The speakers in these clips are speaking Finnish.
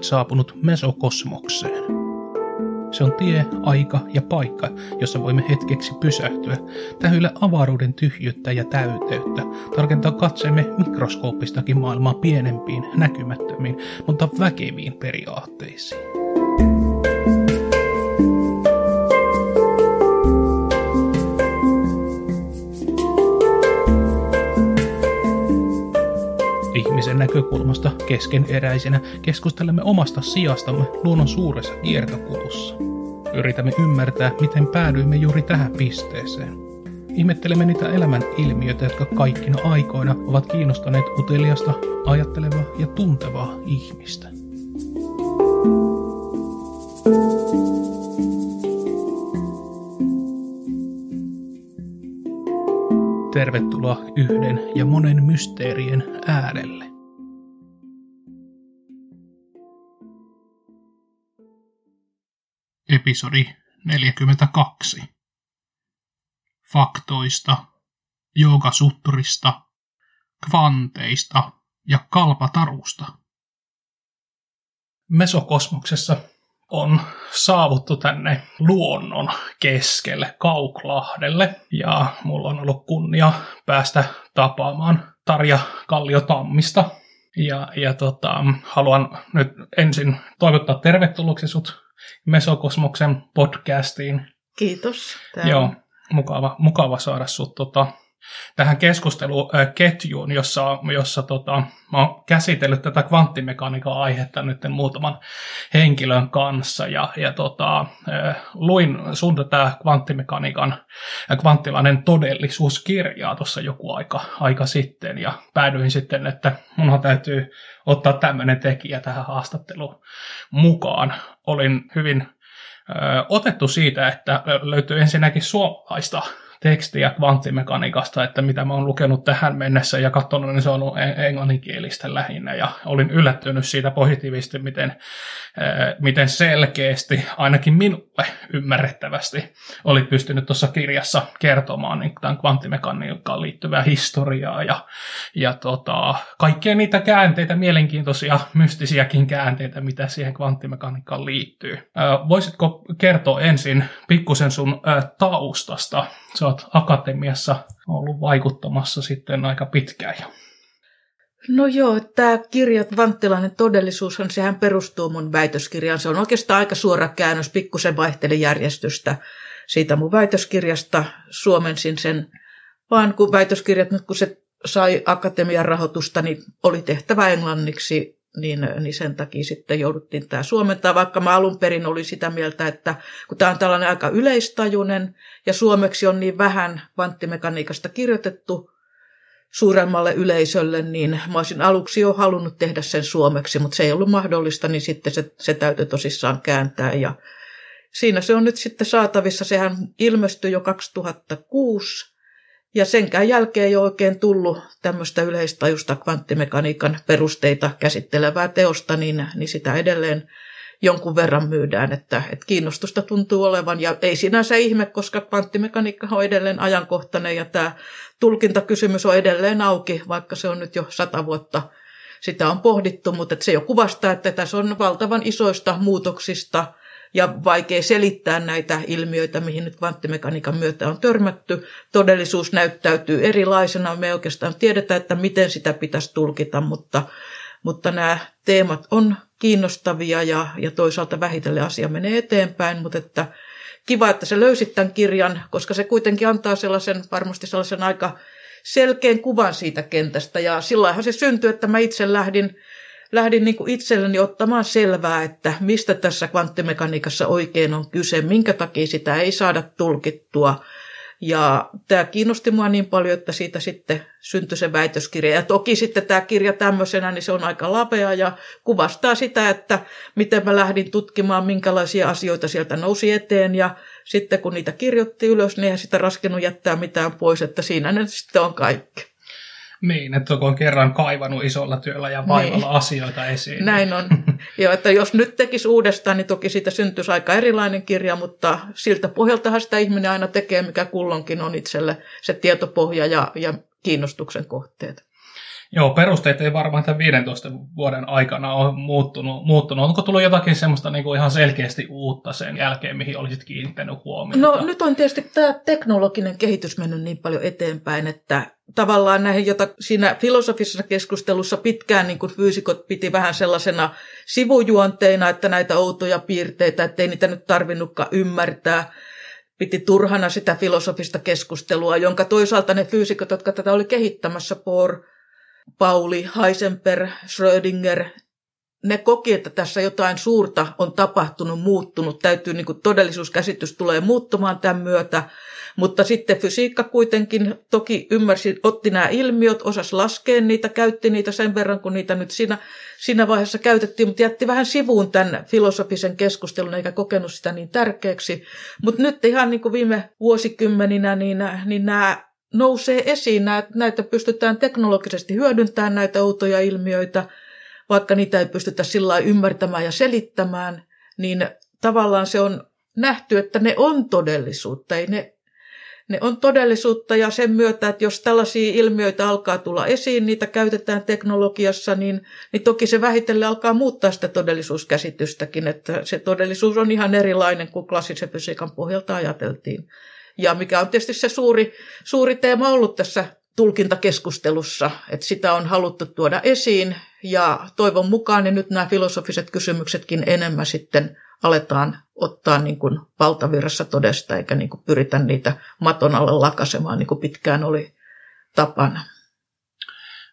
olet saapunut mesokosmokseen. Se on tie, aika ja paikka, jossa voimme hetkeksi pysähtyä, tähyillä avaruuden tyhjyyttä ja täyteyttä, tarkentaa katseemme mikroskooppistakin maailmaa pienempiin, näkymättömiin, mutta väkeviin periaatteisiin. Näkökulmasta keskeneräisenä keskustelemme omasta sijastamme luonnon suuressa kiertokulussa. Yritämme ymmärtää, miten päädyimme juuri tähän pisteeseen. Ihmettelemme niitä elämän ilmiöitä, jotka kaikkina aikoina ovat kiinnostaneet uteliasta, ajattelevaa ja tuntevaa ihmistä. Tervetuloa yhden ja monen mysteerien äärelle. Episodi 42. Faktoista, joogasutturista, kvanteista ja kalpatarusta. Mesokosmoksessa on saavuttu tänne luonnon keskelle Kauklahdelle ja mulla on ollut kunnia päästä tapaamaan Tarja Kallio-Tammista. Ja, ja tota, haluan nyt ensin toivottaa tervetulleeksi sut Mesokosmoksen podcastiin. Kiitos. Täällä. Joo, mukava, mukava saada sut tota, tähän keskusteluketjuun, jossa, jossa tota, mä oon käsitellyt tätä kvanttimekaniikan aihetta nyt muutaman henkilön kanssa ja, ja tota, luin sun tätä kvanttimekaniikan kvanttilainen todellisuuskirjaa tuossa joku aika, aika sitten ja päädyin sitten, että munhan täytyy ottaa tämmöinen tekijä tähän haastatteluun mukaan. Olin hyvin otettu siitä, että löytyy ensinnäkin suomalaista tekstiä kvanttimekaniikasta, että mitä mä oon lukenut tähän mennessä ja katsonut, niin se on englanninkielistä lähinnä. Ja olin yllättynyt siitä positiivisesti, miten, miten selkeästi, ainakin minulle ymmärrettävästi, oli pystynyt tuossa kirjassa kertomaan niin tämän kvanttimekaniikkaan liittyvää historiaa ja, ja tota, kaikkia niitä käänteitä, mielenkiintoisia, mystisiäkin käänteitä, mitä siihen kvanttimekaniikkaan liittyy. Voisitko kertoa ensin pikkusen sun taustasta? Se olet akatemiassa ollut vaikuttamassa sitten aika pitkään jo. No joo, tämä kirja Vanttilainen todellisuushan, sehän perustuu mun väitöskirjaan. Se on oikeastaan aika suora käännös, pikkusen vaihteli järjestystä siitä mun väitöskirjasta. Suomensin sen, vaan kun väitöskirjat, nyt kun se sai akatemian rahoitusta, niin oli tehtävä englanniksi niin, niin sen takia sitten jouduttiin tämä suomentaa, vaikka mä alun perin olin sitä mieltä, että kun tämä on tällainen aika yleistajuinen ja suomeksi on niin vähän kvanttimekaniikasta kirjoitettu suuremmalle yleisölle, niin mä olisin aluksi jo halunnut tehdä sen suomeksi, mutta se ei ollut mahdollista, niin sitten se, se täytyy tosissaan kääntää ja siinä se on nyt sitten saatavissa. Sehän ilmestyi jo 2006 ja senkään jälkeen ei ole oikein tullut tämmöistä yleistajusta kvanttimekaniikan perusteita käsittelevää teosta, niin, niin sitä edelleen jonkun verran myydään, että, että kiinnostusta tuntuu olevan. Ja ei sinänsä ihme, koska kvanttimekaniikka on edelleen ajankohtainen ja tämä tulkintakysymys on edelleen auki, vaikka se on nyt jo sata vuotta sitä on pohdittu, mutta se jo kuvastaa, että tässä on valtavan isoista muutoksista – ja vaikea selittää näitä ilmiöitä, mihin nyt kvanttimekaniikan myötä on törmätty. Todellisuus näyttäytyy erilaisena. Me oikeastaan tiedetään, että miten sitä pitäisi tulkita, mutta, mutta nämä teemat on kiinnostavia ja, ja toisaalta vähitellen asia menee eteenpäin, mutta että kiva, että se löysit tämän kirjan, koska se kuitenkin antaa sellaisen, varmasti sellaisen aika selkeän kuvan siitä kentästä ja silloinhan se syntyi, että mä itse lähdin lähdin niin itselleni ottamaan selvää, että mistä tässä kvanttimekaniikassa oikein on kyse, minkä takia sitä ei saada tulkittua. Ja tämä kiinnosti mua niin paljon, että siitä sitten syntyi se väitöskirja. Ja toki sitten tämä kirja tämmöisenä, niin se on aika lapea ja kuvastaa sitä, että miten mä lähdin tutkimaan, minkälaisia asioita sieltä nousi eteen. Ja sitten kun niitä kirjoitti ylös, niin eihän sitä raskenut jättää mitään pois, että siinä ne sitten on kaikki. Niin, että kun on kerran kaivannut isolla työllä ja vaivalla niin. asioita esiin. Näin on. Joo, että jos nyt tekisi uudestaan, niin toki siitä syntyisi aika erilainen kirja, mutta siltä pohjaltahan sitä ihminen aina tekee, mikä kullonkin on itselle se tietopohja ja, ja kiinnostuksen kohteet. Joo, perusteet ei varmaan tämän 15 vuoden aikana ole muuttunut. muuttunut. Onko tullut jotakin semmoista niin kuin ihan selkeästi uutta sen jälkeen, mihin olisit kiinnittänyt huomiota? No nyt on tietysti tämä teknologinen kehitys mennyt niin paljon eteenpäin, että tavallaan näihin, jota siinä filosofisessa keskustelussa pitkään niin kuin fyysikot piti vähän sellaisena sivujuonteina, että näitä outoja piirteitä, ettei niitä nyt tarvinnutkaan ymmärtää, piti turhana sitä filosofista keskustelua, jonka toisaalta ne fyysikot, jotka tätä oli kehittämässä, Bohr, Pauli, Heisenberg, Schrödinger, ne koki, että tässä jotain suurta on tapahtunut, muuttunut. Täytyy, niin kuin todellisuuskäsitys tulee muuttumaan tämän myötä. Mutta sitten fysiikka kuitenkin toki ymmärsi, otti nämä ilmiöt, osas laskea niitä, käytti niitä sen verran, kun niitä nyt siinä, siinä vaiheessa käytettiin, mutta jätti vähän sivuun tämän filosofisen keskustelun, eikä kokenut sitä niin tärkeäksi. Mutta nyt ihan niin kuin viime vuosikymmeninä, niin, niin nämä nousee esiin, näitä pystytään teknologisesti hyödyntämään, näitä outoja ilmiöitä, vaikka niitä ei pystytä sillä ymmärtämään ja selittämään, niin tavallaan se on nähty, että ne on todellisuutta. Ei ne, ne on todellisuutta ja sen myötä, että jos tällaisia ilmiöitä alkaa tulla esiin, niitä käytetään teknologiassa, niin, niin toki se vähitellen alkaa muuttaa sitä todellisuuskäsitystäkin, että se todellisuus on ihan erilainen kuin klassisen fysiikan pohjalta ajateltiin. Ja mikä on tietysti se suuri, suuri teema ollut tässä tulkintakeskustelussa, että sitä on haluttu tuoda esiin. Ja toivon mukaan niin nyt nämä filosofiset kysymyksetkin enemmän sitten aletaan ottaa niin kuin valtavirrassa todesta eikä niin kuin pyritä niitä maton alle lakasemaan niin kuin pitkään oli tapana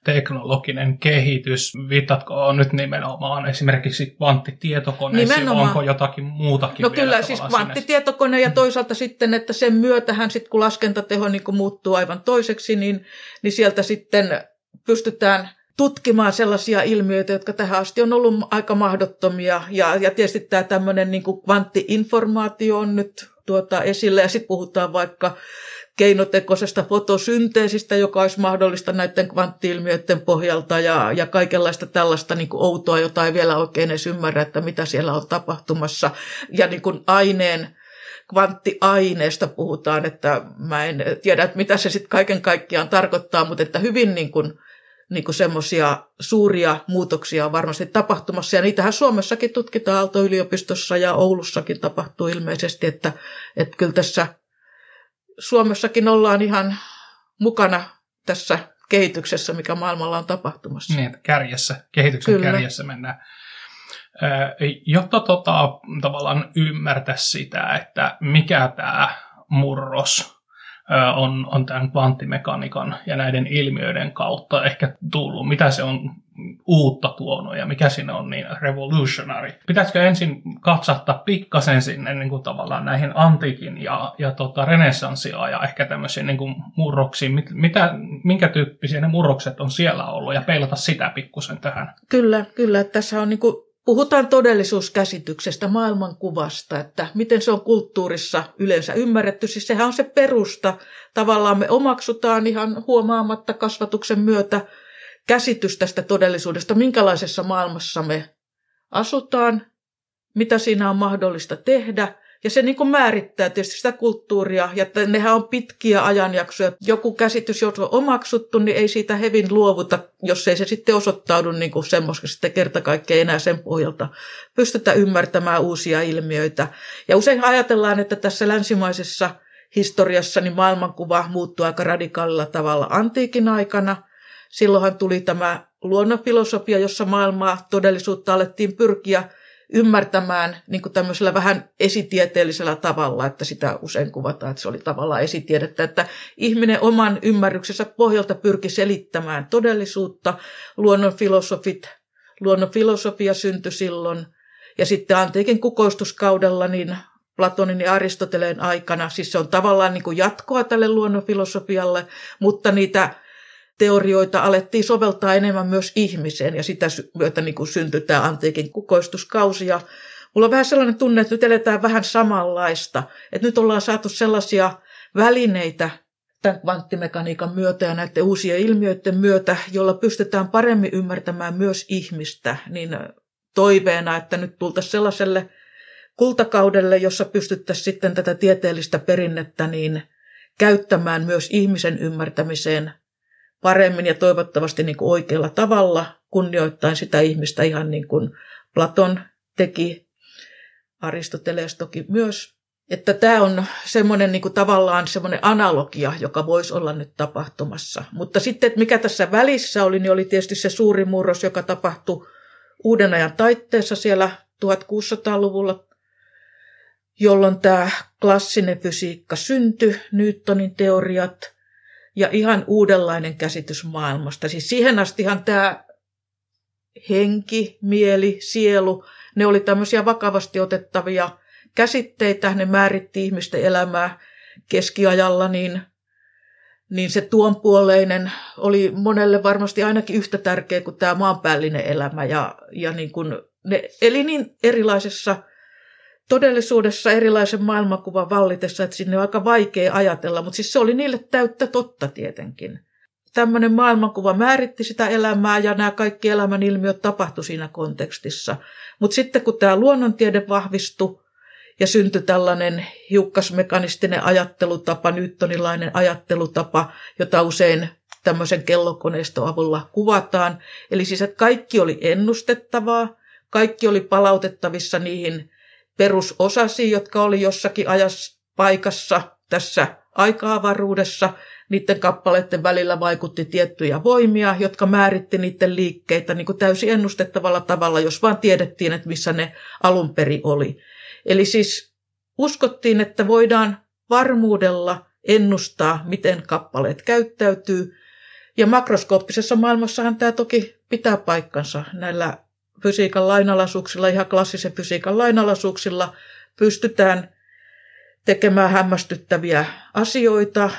teknologinen kehitys? Viittatko nyt nimenomaan esimerkiksi kvanttitietokoneisiin, nimenomaan. onko jotakin muutakin No kyllä, siis kvanttitietokone ja toisaalta sitten, että sen myötähän sitten kun laskentateho niin kun muuttuu aivan toiseksi, niin, niin sieltä sitten pystytään tutkimaan sellaisia ilmiöitä, jotka tähän asti on ollut aika mahdottomia. Ja, ja tietysti tämä tämmöinen niin kvanttiinformaatio on nyt tuota esille ja sitten puhutaan vaikka keinotekoisesta fotosynteesistä, joka olisi mahdollista näiden kvanttiilmiöiden pohjalta ja, ja kaikenlaista tällaista niin kuin outoa, jota ei vielä oikein edes ymmärrä, että mitä siellä on tapahtumassa. Ja niin kuin aineen, kvanttiaineesta puhutaan, että mä en tiedä, että mitä se sitten kaiken kaikkiaan tarkoittaa, mutta että hyvin niin kuin, niin kuin semmoisia suuria muutoksia on varmasti tapahtumassa. Ja niitähän Suomessakin tutkitaan Aalto-yliopistossa ja Oulussakin tapahtuu ilmeisesti, että, että kyllä tässä Suomessakin ollaan ihan mukana tässä kehityksessä, mikä maailmalla on tapahtumassa. Niin, kärjessä, kehityksen Kyllä. kärjessä mennään. Jotta tota, tavallaan ymmärtää sitä, että mikä tämä murros on, on tämän kvanttimekanikan ja näiden ilmiöiden kautta ehkä tullut, mitä se on uutta tuonut ja mikä siinä on niin revolutionary. Pitäisikö ensin katsahtaa pikkasen sinne niin kuin tavallaan näihin antiikin ja, ja tota, renessanssia ja ehkä tämmöisiin niin kuin murroksiin, Mit, mitä, minkä tyyppisiä ne murrokset on siellä ollut ja peilata sitä pikkusen tähän. Kyllä, kyllä. Tässä on niin kuin Puhutaan todellisuuskäsityksestä, maailmankuvasta, että miten se on kulttuurissa yleensä ymmärretty. Siis sehän on se perusta. Tavallaan me omaksutaan ihan huomaamatta kasvatuksen myötä käsitys tästä todellisuudesta, minkälaisessa maailmassa me asutaan, mitä siinä on mahdollista tehdä. Ja se niin kuin määrittää tietysti sitä kulttuuria, ja että nehän on pitkiä ajanjaksoja. Joku käsitys, jos on omaksuttu, niin ei siitä hevin luovuta, jos ei se sitten osoittaudu niin kuin semmoista sitten kerta kaikkea enää sen pohjalta pystytä ymmärtämään uusia ilmiöitä. Ja usein ajatellaan, että tässä länsimaisessa historiassa niin maailmankuva muuttuu aika radikaalilla tavalla antiikin aikana – Silloinhan tuli tämä luonnonfilosofia, jossa maailmaa, todellisuutta alettiin pyrkiä ymmärtämään niin kuin tämmöisellä vähän esitieteellisellä tavalla, että sitä usein kuvataan, että se oli tavallaan esitiedettä, että ihminen oman ymmärryksensä pohjalta pyrki selittämään todellisuutta. Luonnonfilosofit, luonnonfilosofia syntyi silloin, ja sitten antiikin kukoistuskaudella niin Platonin ja Aristoteleen aikana, siis se on tavallaan niin kuin jatkoa tälle luonnonfilosofialle, mutta niitä teorioita alettiin soveltaa enemmän myös ihmiseen ja sitä myötä niin kuin syntyi tämä antiikin kukoistuskausi. Ja mulla on vähän sellainen tunne, että nyt eletään vähän samanlaista. Että nyt ollaan saatu sellaisia välineitä tämän kvanttimekaniikan myötä ja näiden uusien ilmiöiden myötä, jolla pystytään paremmin ymmärtämään myös ihmistä, niin toiveena, että nyt tultaisiin sellaiselle kultakaudelle, jossa pystyttäisiin sitten tätä tieteellistä perinnettä niin käyttämään myös ihmisen ymmärtämiseen paremmin ja toivottavasti niin kuin oikealla tavalla, kunnioittain sitä ihmistä ihan niin kuin Platon teki, Aristoteles toki myös. Että tämä on semmoinen niin kuin tavallaan semmoinen analogia, joka voisi olla nyt tapahtumassa. Mutta sitten, että mikä tässä välissä oli, niin oli tietysti se suuri murros, joka tapahtui uuden ajan taitteessa siellä 1600-luvulla, jolloin tämä klassinen fysiikka syntyi, Newtonin teoriat ja ihan uudenlainen käsitys maailmasta. Siis siihen astihan tämä henki, mieli, sielu, ne oli tämmöisiä vakavasti otettavia käsitteitä, ne määritti ihmisten elämää keskiajalla, niin, niin se tuonpuoleinen oli monelle varmasti ainakin yhtä tärkeä kuin tämä maanpäällinen elämä. Ja, ja niin kun ne eli niin erilaisessa todellisuudessa erilaisen maailmankuvan vallitessa, että sinne on aika vaikea ajatella, mutta siis se oli niille täyttä totta tietenkin. Tämmöinen maailmankuva määritti sitä elämää ja nämä kaikki elämän ilmiöt tapahtui siinä kontekstissa. Mutta sitten kun tämä luonnontiede vahvistui ja syntyi tällainen hiukkasmekanistinen ajattelutapa, newtonilainen ajattelutapa, jota usein tämmöisen kellokoneiston avulla kuvataan. Eli siis, että kaikki oli ennustettavaa, kaikki oli palautettavissa niihin perusosasiin, jotka oli jossakin ajassa paikassa tässä aika-avaruudessa. Niiden kappaleiden välillä vaikutti tiettyjä voimia, jotka määritti niiden liikkeitä niin kuin täysin ennustettavalla tavalla, jos vaan tiedettiin, että missä ne alun perin oli. Eli siis uskottiin, että voidaan varmuudella ennustaa, miten kappaleet käyttäytyy. Ja makroskooppisessa maailmassahan tämä toki pitää paikkansa näillä fysiikan lainalaisuuksilla, ihan klassisen fysiikan lainalaisuuksilla pystytään tekemään hämmästyttäviä asioita,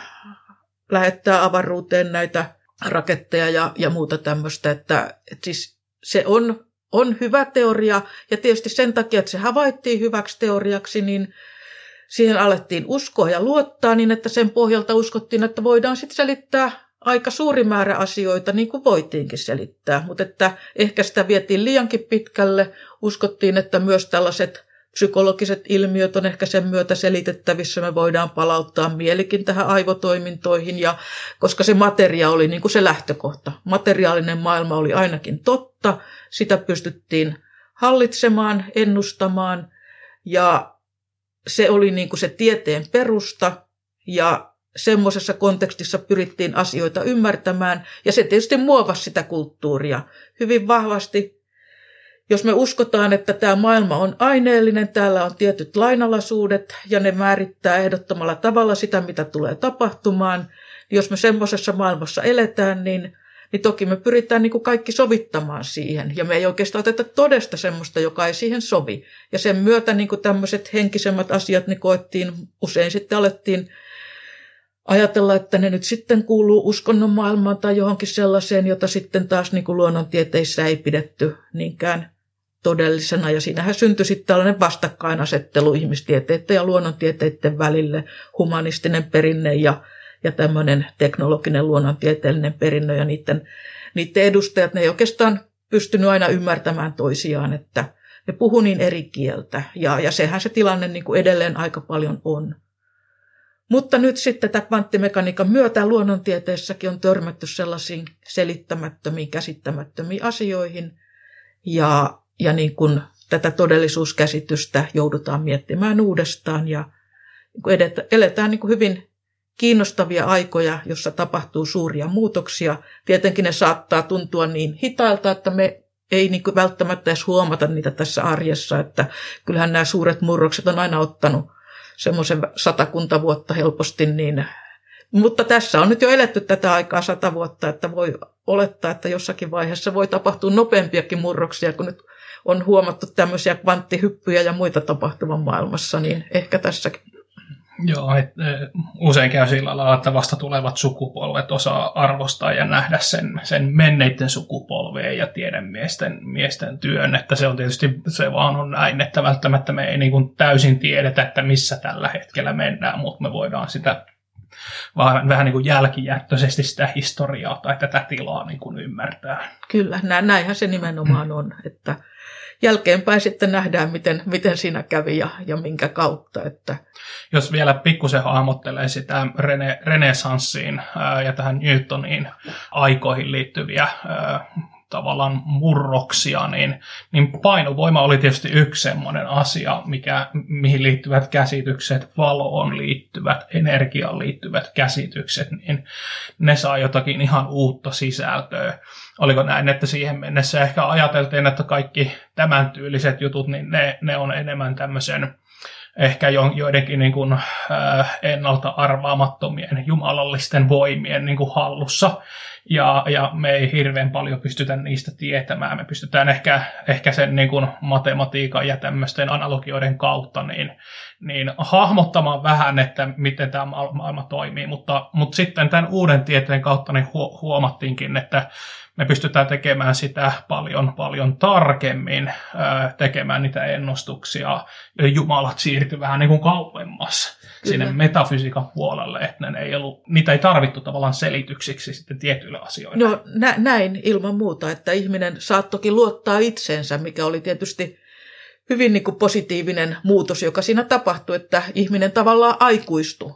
lähettää avaruuteen näitä raketteja ja, ja muuta tämmöistä. Että, että siis se on, on hyvä teoria ja tietysti sen takia, että se havaittiin hyväksi teoriaksi, niin siihen alettiin uskoa ja luottaa niin, että sen pohjalta uskottiin, että voidaan sitten selittää aika suuri määrä asioita, niin kuin voitiinkin selittää, mutta että ehkä sitä vietiin liiankin pitkälle. Uskottiin, että myös tällaiset psykologiset ilmiöt on ehkä sen myötä selitettävissä. Me voidaan palauttaa mielikin tähän aivotoimintoihin, ja koska se materia oli niin kuin se lähtökohta. Materiaalinen maailma oli ainakin totta, sitä pystyttiin hallitsemaan, ennustamaan, ja se oli niin kuin se tieteen perusta, ja semmoisessa kontekstissa pyrittiin asioita ymmärtämään, ja se tietysti muovasi sitä kulttuuria hyvin vahvasti. Jos me uskotaan, että tämä maailma on aineellinen, täällä on tietyt lainalaisuudet, ja ne määrittää ehdottomalla tavalla sitä, mitä tulee tapahtumaan, niin jos me semmoisessa maailmassa eletään, niin, niin toki me pyritään niin kuin kaikki sovittamaan siihen, ja me ei oikeastaan oteta todesta semmoista, joka ei siihen sovi. Ja sen myötä niin kuin tämmöiset henkisemmät asiat niin koettiin, usein sitten alettiin ajatella, että ne nyt sitten kuuluu uskonnon maailmaan tai johonkin sellaiseen, jota sitten taas niin kuin luonnontieteissä ei pidetty niinkään todellisena. Ja siinähän syntyi sitten tällainen vastakkainasettelu ihmistieteiden ja luonnontieteiden välille, humanistinen perinne ja, ja tämmöinen teknologinen luonnontieteellinen perinnö ja niiden, niiden edustajat, ne ei oikeastaan pystynyt aina ymmärtämään toisiaan, että ne puhu niin eri kieltä. Ja, ja sehän se tilanne niin kuin edelleen aika paljon on. Mutta nyt sitten tämä kvanttimekaniikan myötä luonnontieteessäkin on törmätty sellaisiin selittämättömiin, käsittämättömiin asioihin. Ja, ja niin kuin tätä todellisuuskäsitystä joudutaan miettimään uudestaan. Ja niin edetä, eletään niin kuin hyvin kiinnostavia aikoja, jossa tapahtuu suuria muutoksia. Tietenkin ne saattaa tuntua niin hitailta, että me ei niin kuin välttämättä edes huomata niitä tässä arjessa. Että kyllähän nämä suuret murrokset on aina ottanut semmoisen satakunta vuotta helposti, niin mutta tässä on nyt jo eletty tätä aikaa sata vuotta, että voi olettaa, että jossakin vaiheessa voi tapahtua nopeampiakin murroksia, kun nyt on huomattu tämmöisiä kvanttihyppyjä ja muita tapahtuvan maailmassa, niin ehkä tässäkin Joo, et, e, usein käy sillä lailla, että vasta tulevat sukupolvet osaa arvostaa ja nähdä sen, sen menneiden sukupolveen ja tiedemiesten miesten työn, että se on tietysti, se vaan on näin, että välttämättä me ei niin kuin täysin tiedetä, että missä tällä hetkellä mennään, mutta me voidaan sitä vaan vähän niin kuin jälkijättöisesti sitä historiaa tai tätä tilaa niin kuin ymmärtää. Kyllä, näinhän se nimenomaan on, että jälkeenpäin sitten nähdään, miten, miten siinä kävi ja, ja minkä kautta. Että. Jos vielä pikkusen hahmottelee sitä rene, renesanssiin ää, ja tähän Newtoniin aikoihin liittyviä ää, tavallaan murroksia, niin, niin painovoima oli tietysti yksi semmoinen asia, mikä, mihin liittyvät käsitykset, valoon liittyvät, energiaan liittyvät käsitykset, niin ne saa jotakin ihan uutta sisältöä. Oliko näin, että siihen mennessä ehkä ajateltiin, että kaikki tämän tyyliset jutut, niin ne, ne on enemmän tämmöisen ehkä joidenkin niin kuin, äh, ennalta arvaamattomien jumalallisten voimien niin kuin hallussa, ja, ja me ei hirveän paljon pystytä niistä tietämään. Me pystytään ehkä, ehkä sen niin kuin matematiikan ja tämmöisten analogioiden kautta niin, niin hahmottamaan vähän, että miten tämä maailma toimii, mutta, mutta sitten tämän uuden tieteen kautta niin huomattiinkin, että me pystytään tekemään sitä paljon, paljon tarkemmin, tekemään niitä ennustuksia. Jumalat siirtyy vähän niin kuin kauemmas Kyllä. sinne metafysiikan puolelle, että ne ei ollut, niitä ei tarvittu tavallaan selityksiksi sitten tietyille asioille. No nä- näin ilman muuta, että ihminen saattokin luottaa itseensä, mikä oli tietysti hyvin niin kuin positiivinen muutos, joka siinä tapahtui, että ihminen tavallaan aikuistui.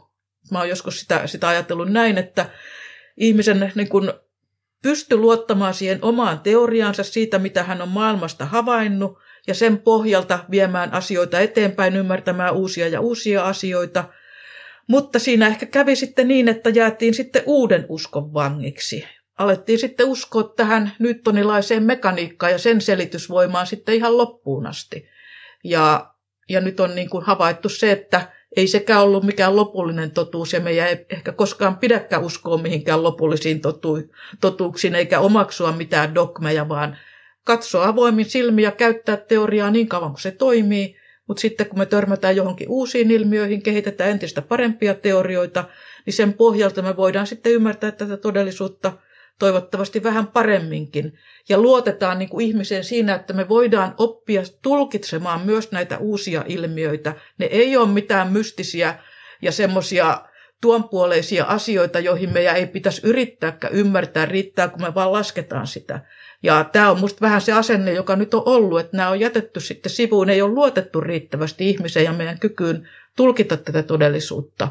Mä oon joskus sitä, sitä ajatellut näin, että ihmisen niin kuin pysty luottamaan siihen omaan teoriaansa siitä, mitä hän on maailmasta havainnut, ja sen pohjalta viemään asioita eteenpäin, ymmärtämään uusia ja uusia asioita. Mutta siinä ehkä kävi sitten niin, että jäätiin sitten uuden uskon vangiksi. Alettiin sitten uskoa tähän nyttonilaiseen mekaniikkaan ja sen selitysvoimaan sitten ihan loppuun asti. Ja, ja nyt on niin kuin havaittu se, että ei sekään ollut mikään lopullinen totuus ja meidän ei ehkä koskaan pidäkään uskoa mihinkään lopullisiin totu- totuuksiin eikä omaksua mitään dogmeja, vaan katsoa avoimin silmiä ja käyttää teoriaa niin kauan kuin se toimii, mutta sitten kun me törmätään johonkin uusiin ilmiöihin, kehitetään entistä parempia teorioita, niin sen pohjalta me voidaan sitten ymmärtää tätä todellisuutta – toivottavasti vähän paremminkin. Ja luotetaan niin kuin ihmiseen siinä, että me voidaan oppia tulkitsemaan myös näitä uusia ilmiöitä. Ne ei ole mitään mystisiä ja semmoisia tuonpuoleisia asioita, joihin meidän ei pitäisi yrittääkään ymmärtää, riittää kun me vaan lasketaan sitä. Ja tämä on musta vähän se asenne, joka nyt on ollut, että nämä on jätetty sitten sivuun, ei ole luotettu riittävästi ihmiseen ja meidän kykyyn tulkita tätä todellisuutta.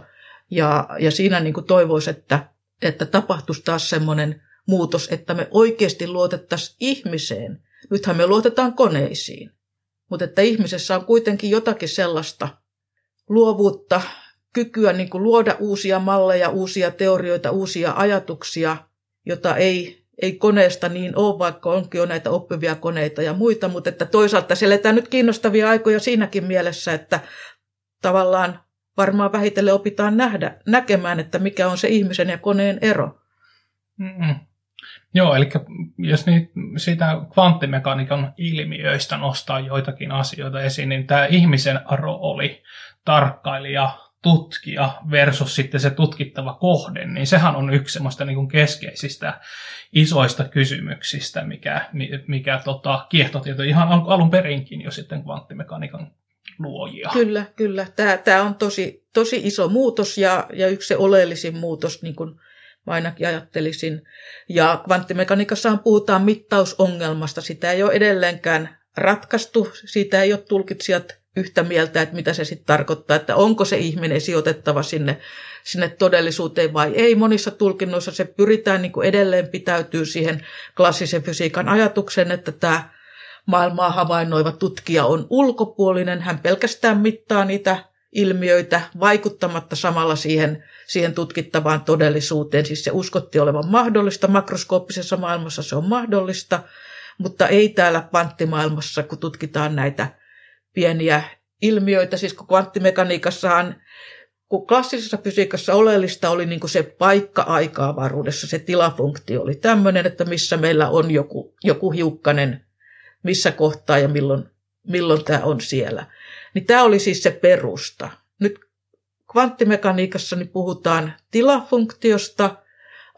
Ja, ja siinä niin kuin toivoisi, että, että tapahtuisi taas semmoinen muutos, että me oikeasti luotettaisiin ihmiseen. Nythän me luotetaan koneisiin, mutta että ihmisessä on kuitenkin jotakin sellaista luovuutta, kykyä niin kuin luoda uusia malleja, uusia teorioita, uusia ajatuksia, jota ei, ei koneesta niin ole, vaikka onkin jo näitä oppivia koneita ja muita, mutta että toisaalta se eletään nyt kiinnostavia aikoja siinäkin mielessä, että tavallaan varmaan vähitellen opitaan nähdä, näkemään, että mikä on se ihmisen ja koneen ero. Mm-mm. Joo, eli jos niitä, siitä kvanttimekaniikan ilmiöistä nostaa joitakin asioita esiin, niin tämä ihmisen rooli, tarkkailija, tutkija versus sitten se tutkittava kohde, niin sehän on yksi semmoista niin keskeisistä isoista kysymyksistä, mikä, mikä tota, kiehtotieto ihan alun perinkin jo sitten kvanttimekaniikan luojia. Kyllä, kyllä. Tämä, tämä on tosi, tosi iso muutos ja, ja yksi se oleellisin muutos niin kuin Mä ainakin ajattelisin. Ja kvanttimekaniikassahan puhutaan mittausongelmasta. Sitä ei ole edelleenkään ratkaistu. Siitä ei ole tulkitsijat yhtä mieltä, että mitä se sitten tarkoittaa, että onko se ihminen sijoitettava sinne, sinne todellisuuteen vai ei. Monissa tulkinnoissa se pyritään niin kuin edelleen pitäytyy siihen klassisen fysiikan ajatuksen, että tämä maailmaa havainnoiva tutkija on ulkopuolinen. Hän pelkästään mittaa niitä ilmiöitä vaikuttamatta samalla siihen, siihen tutkittavaan todellisuuteen. Siis se uskotti olevan mahdollista, makroskooppisessa maailmassa se on mahdollista, mutta ei täällä kvanttimaailmassa, kun tutkitaan näitä pieniä ilmiöitä. Siis kun kvanttimekaniikassahan, kun klassisessa fysiikassa oleellista oli niin kuin se paikka-aika-avaruudessa, se tilafunktio oli tämmöinen, että missä meillä on joku, joku hiukkanen, missä kohtaa ja milloin, milloin tämä on siellä. Niin tämä oli siis se perusta. Nyt kvanttimekaniikassa niin puhutaan tilafunktiosta,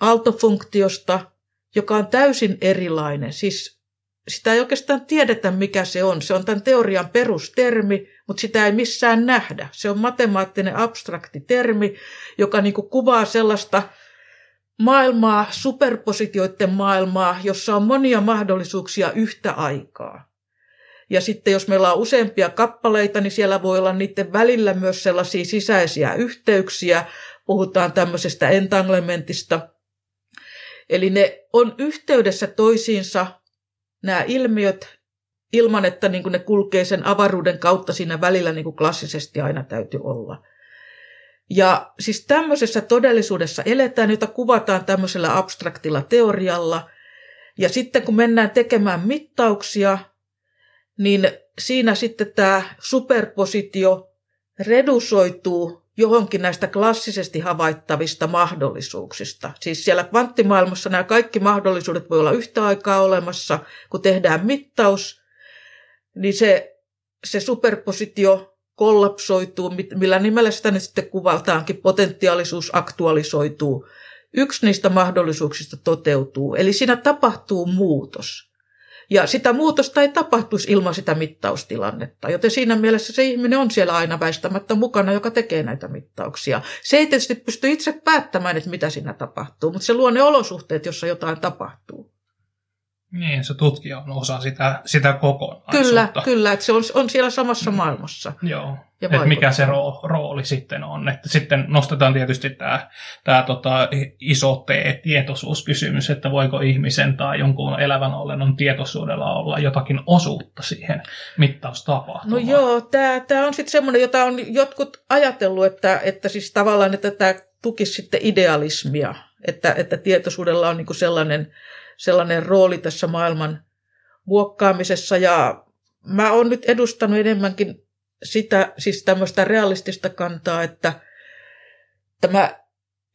aaltofunktiosta, joka on täysin erilainen. Siis sitä ei oikeastaan tiedetä, mikä se on. Se on tämän teorian perustermi, mutta sitä ei missään nähdä. Se on matemaattinen abstrakti termi, joka niin kuin kuvaa sellaista maailmaa, superpositioiden maailmaa, jossa on monia mahdollisuuksia yhtä aikaa. Ja sitten jos meillä on useampia kappaleita, niin siellä voi olla niiden välillä myös sellaisia sisäisiä yhteyksiä. Puhutaan tämmöisestä entanglementista. Eli ne on yhteydessä toisiinsa nämä ilmiöt ilman, että niin ne kulkee sen avaruuden kautta siinä välillä, niin kuin klassisesti aina täytyy olla. Ja siis tämmöisessä todellisuudessa eletään, jota kuvataan tämmöisellä abstraktilla teorialla. Ja sitten kun mennään tekemään mittauksia, niin siinä sitten tämä superpositio redusoituu johonkin näistä klassisesti havaittavista mahdollisuuksista. Siis siellä kvanttimaailmassa nämä kaikki mahdollisuudet voi olla yhtä aikaa olemassa, kun tehdään mittaus, niin se, se superpositio kollapsoituu, millä nimellä sitä nyt sitten kuvaltaankin, potentiaalisuus aktualisoituu. Yksi niistä mahdollisuuksista toteutuu, eli siinä tapahtuu muutos. Ja sitä muutosta ei tapahtuisi ilman sitä mittaustilannetta, joten siinä mielessä se ihminen on siellä aina väistämättä mukana, joka tekee näitä mittauksia. Se ei tietysti pysty itse päättämään, että mitä siinä tapahtuu, mutta se luo ne olosuhteet, jossa jotain tapahtuu. Niin, se tutkija on osa sitä, sitä kokonaisuutta. Kyllä, kyllä, että se on, on siellä samassa mm. maailmassa. Joo, että mikä se ro- rooli sitten on. Että sitten nostetaan tietysti tämä, tämä tota, iso tietoisuuskysymys, että voiko ihmisen tai jonkun elävän ollennon tietoisuudella olla jotakin osuutta siihen mittaustapahtumaan. No joo, tämä, tämä on sitten semmoinen, jota on jotkut ajatellut, että, että siis tavallaan, että tämä tukisi sitten idealismia, että, että tietoisuudella on niin sellainen sellainen rooli tässä maailman muokkaamisessa ja mä oon nyt edustanut enemmänkin sitä, siis tämmöistä realistista kantaa, että tämä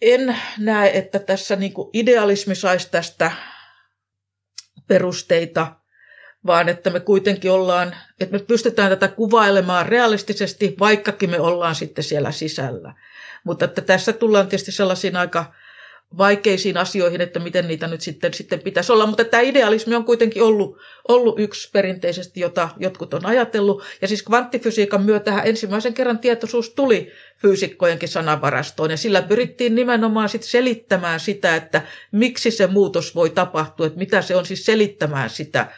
en näe, että tässä niin idealismi saisi tästä perusteita, vaan että me kuitenkin ollaan, että me pystytään tätä kuvailemaan realistisesti, vaikkakin me ollaan sitten siellä sisällä. Mutta että tässä tullaan tietysti sellaisiin aika vaikeisiin asioihin, että miten niitä nyt sitten, sitten pitäisi olla. Mutta tämä idealismi on kuitenkin ollut, ollut yksi perinteisesti, jota jotkut on ajatellut. Ja siis kvanttifysiikan myötä ensimmäisen kerran tietoisuus tuli fyysikkojenkin sanavarastoon. Ja sillä pyrittiin nimenomaan sit selittämään sitä, että miksi se muutos voi tapahtua, että mitä se on siis selittämään sitä.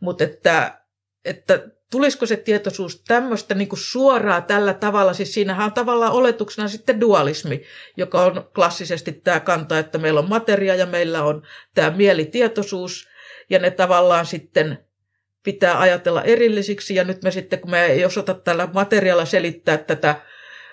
Mutta että, että tulisiko se tietoisuus tämmöistä niin kuin suoraa tällä tavalla, siis siinähän on tavallaan oletuksena sitten dualismi, joka on klassisesti tämä kanta, että meillä on materia ja meillä on tämä mielitietoisuus, ja ne tavallaan sitten pitää ajatella erillisiksi, ja nyt me sitten, kun me ei osata tällä materiaalla selittää tätä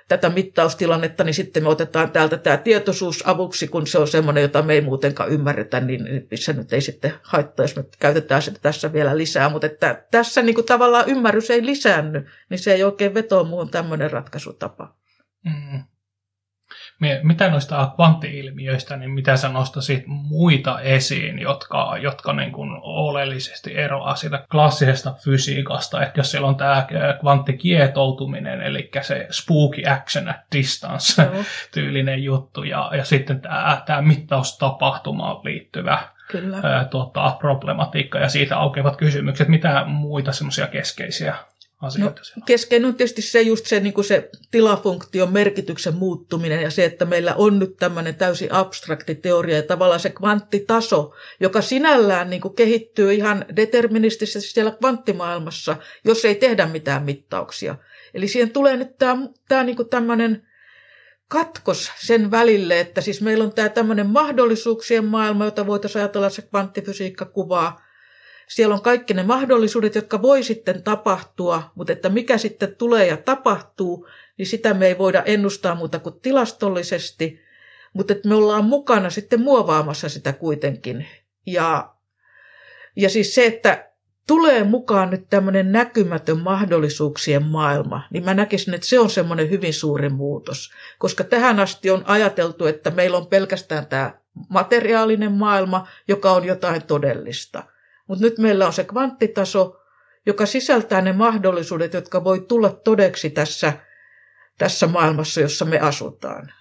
tätä mittaustilannetta, niin sitten me otetaan täältä tämä tietoisuus avuksi, kun se on semmoinen, jota me ei muutenkaan ymmärretä, niin se nyt ei sitten haittaa, jos me käytetään sitä tässä vielä lisää. Mutta että tässä niin kuin tavallaan ymmärrys ei lisäänny, niin se ei oikein vetoa muuhun tämmöinen ratkaisutapa. Mm mitä noista kvanttiilmiöistä, niin mitä sä nostasit muita esiin, jotka, jotka niin kuin oleellisesti eroaa siitä klassisesta fysiikasta, että jos siellä on tämä kvanttikietoutuminen, eli se spooky action at distance mm. tyylinen juttu, ja, ja sitten tämä, tämä mittaustapahtumaan liittyvä Kyllä. Ää, tuota, problematiikka ja siitä aukeavat kysymykset. Mitä muita semmoisia keskeisiä asioita no? Keskeinen on tietysti se just se, niin kuin se tilafunktion merkityksen muuttuminen ja se, että meillä on nyt tämmöinen täysin abstrakti teoria ja tavallaan se kvanttitaso, joka sinällään niin kuin kehittyy ihan deterministisesti siellä kvanttimaailmassa, jos ei tehdä mitään mittauksia. Eli siihen tulee nyt tämä, tämä niin kuin tämmöinen katkos sen välille, että siis meillä on tämä tämmöinen mahdollisuuksien maailma, jota voitaisiin ajatella se kvanttifysiikka kuvaa, siellä on kaikki ne mahdollisuudet, jotka voi sitten tapahtua, mutta että mikä sitten tulee ja tapahtuu, niin sitä me ei voida ennustaa muuta kuin tilastollisesti, mutta että me ollaan mukana sitten muovaamassa sitä kuitenkin. Ja, ja siis se, että tulee mukaan nyt tämmöinen näkymätön mahdollisuuksien maailma, niin mä näkisin, että se on semmoinen hyvin suuri muutos. Koska tähän asti on ajateltu, että meillä on pelkästään tämä materiaalinen maailma, joka on jotain todellista. Mutta nyt meillä on se kvanttitaso, joka sisältää ne mahdollisuudet, jotka voi tulla todeksi tässä, tässä maailmassa, jossa me asutaan.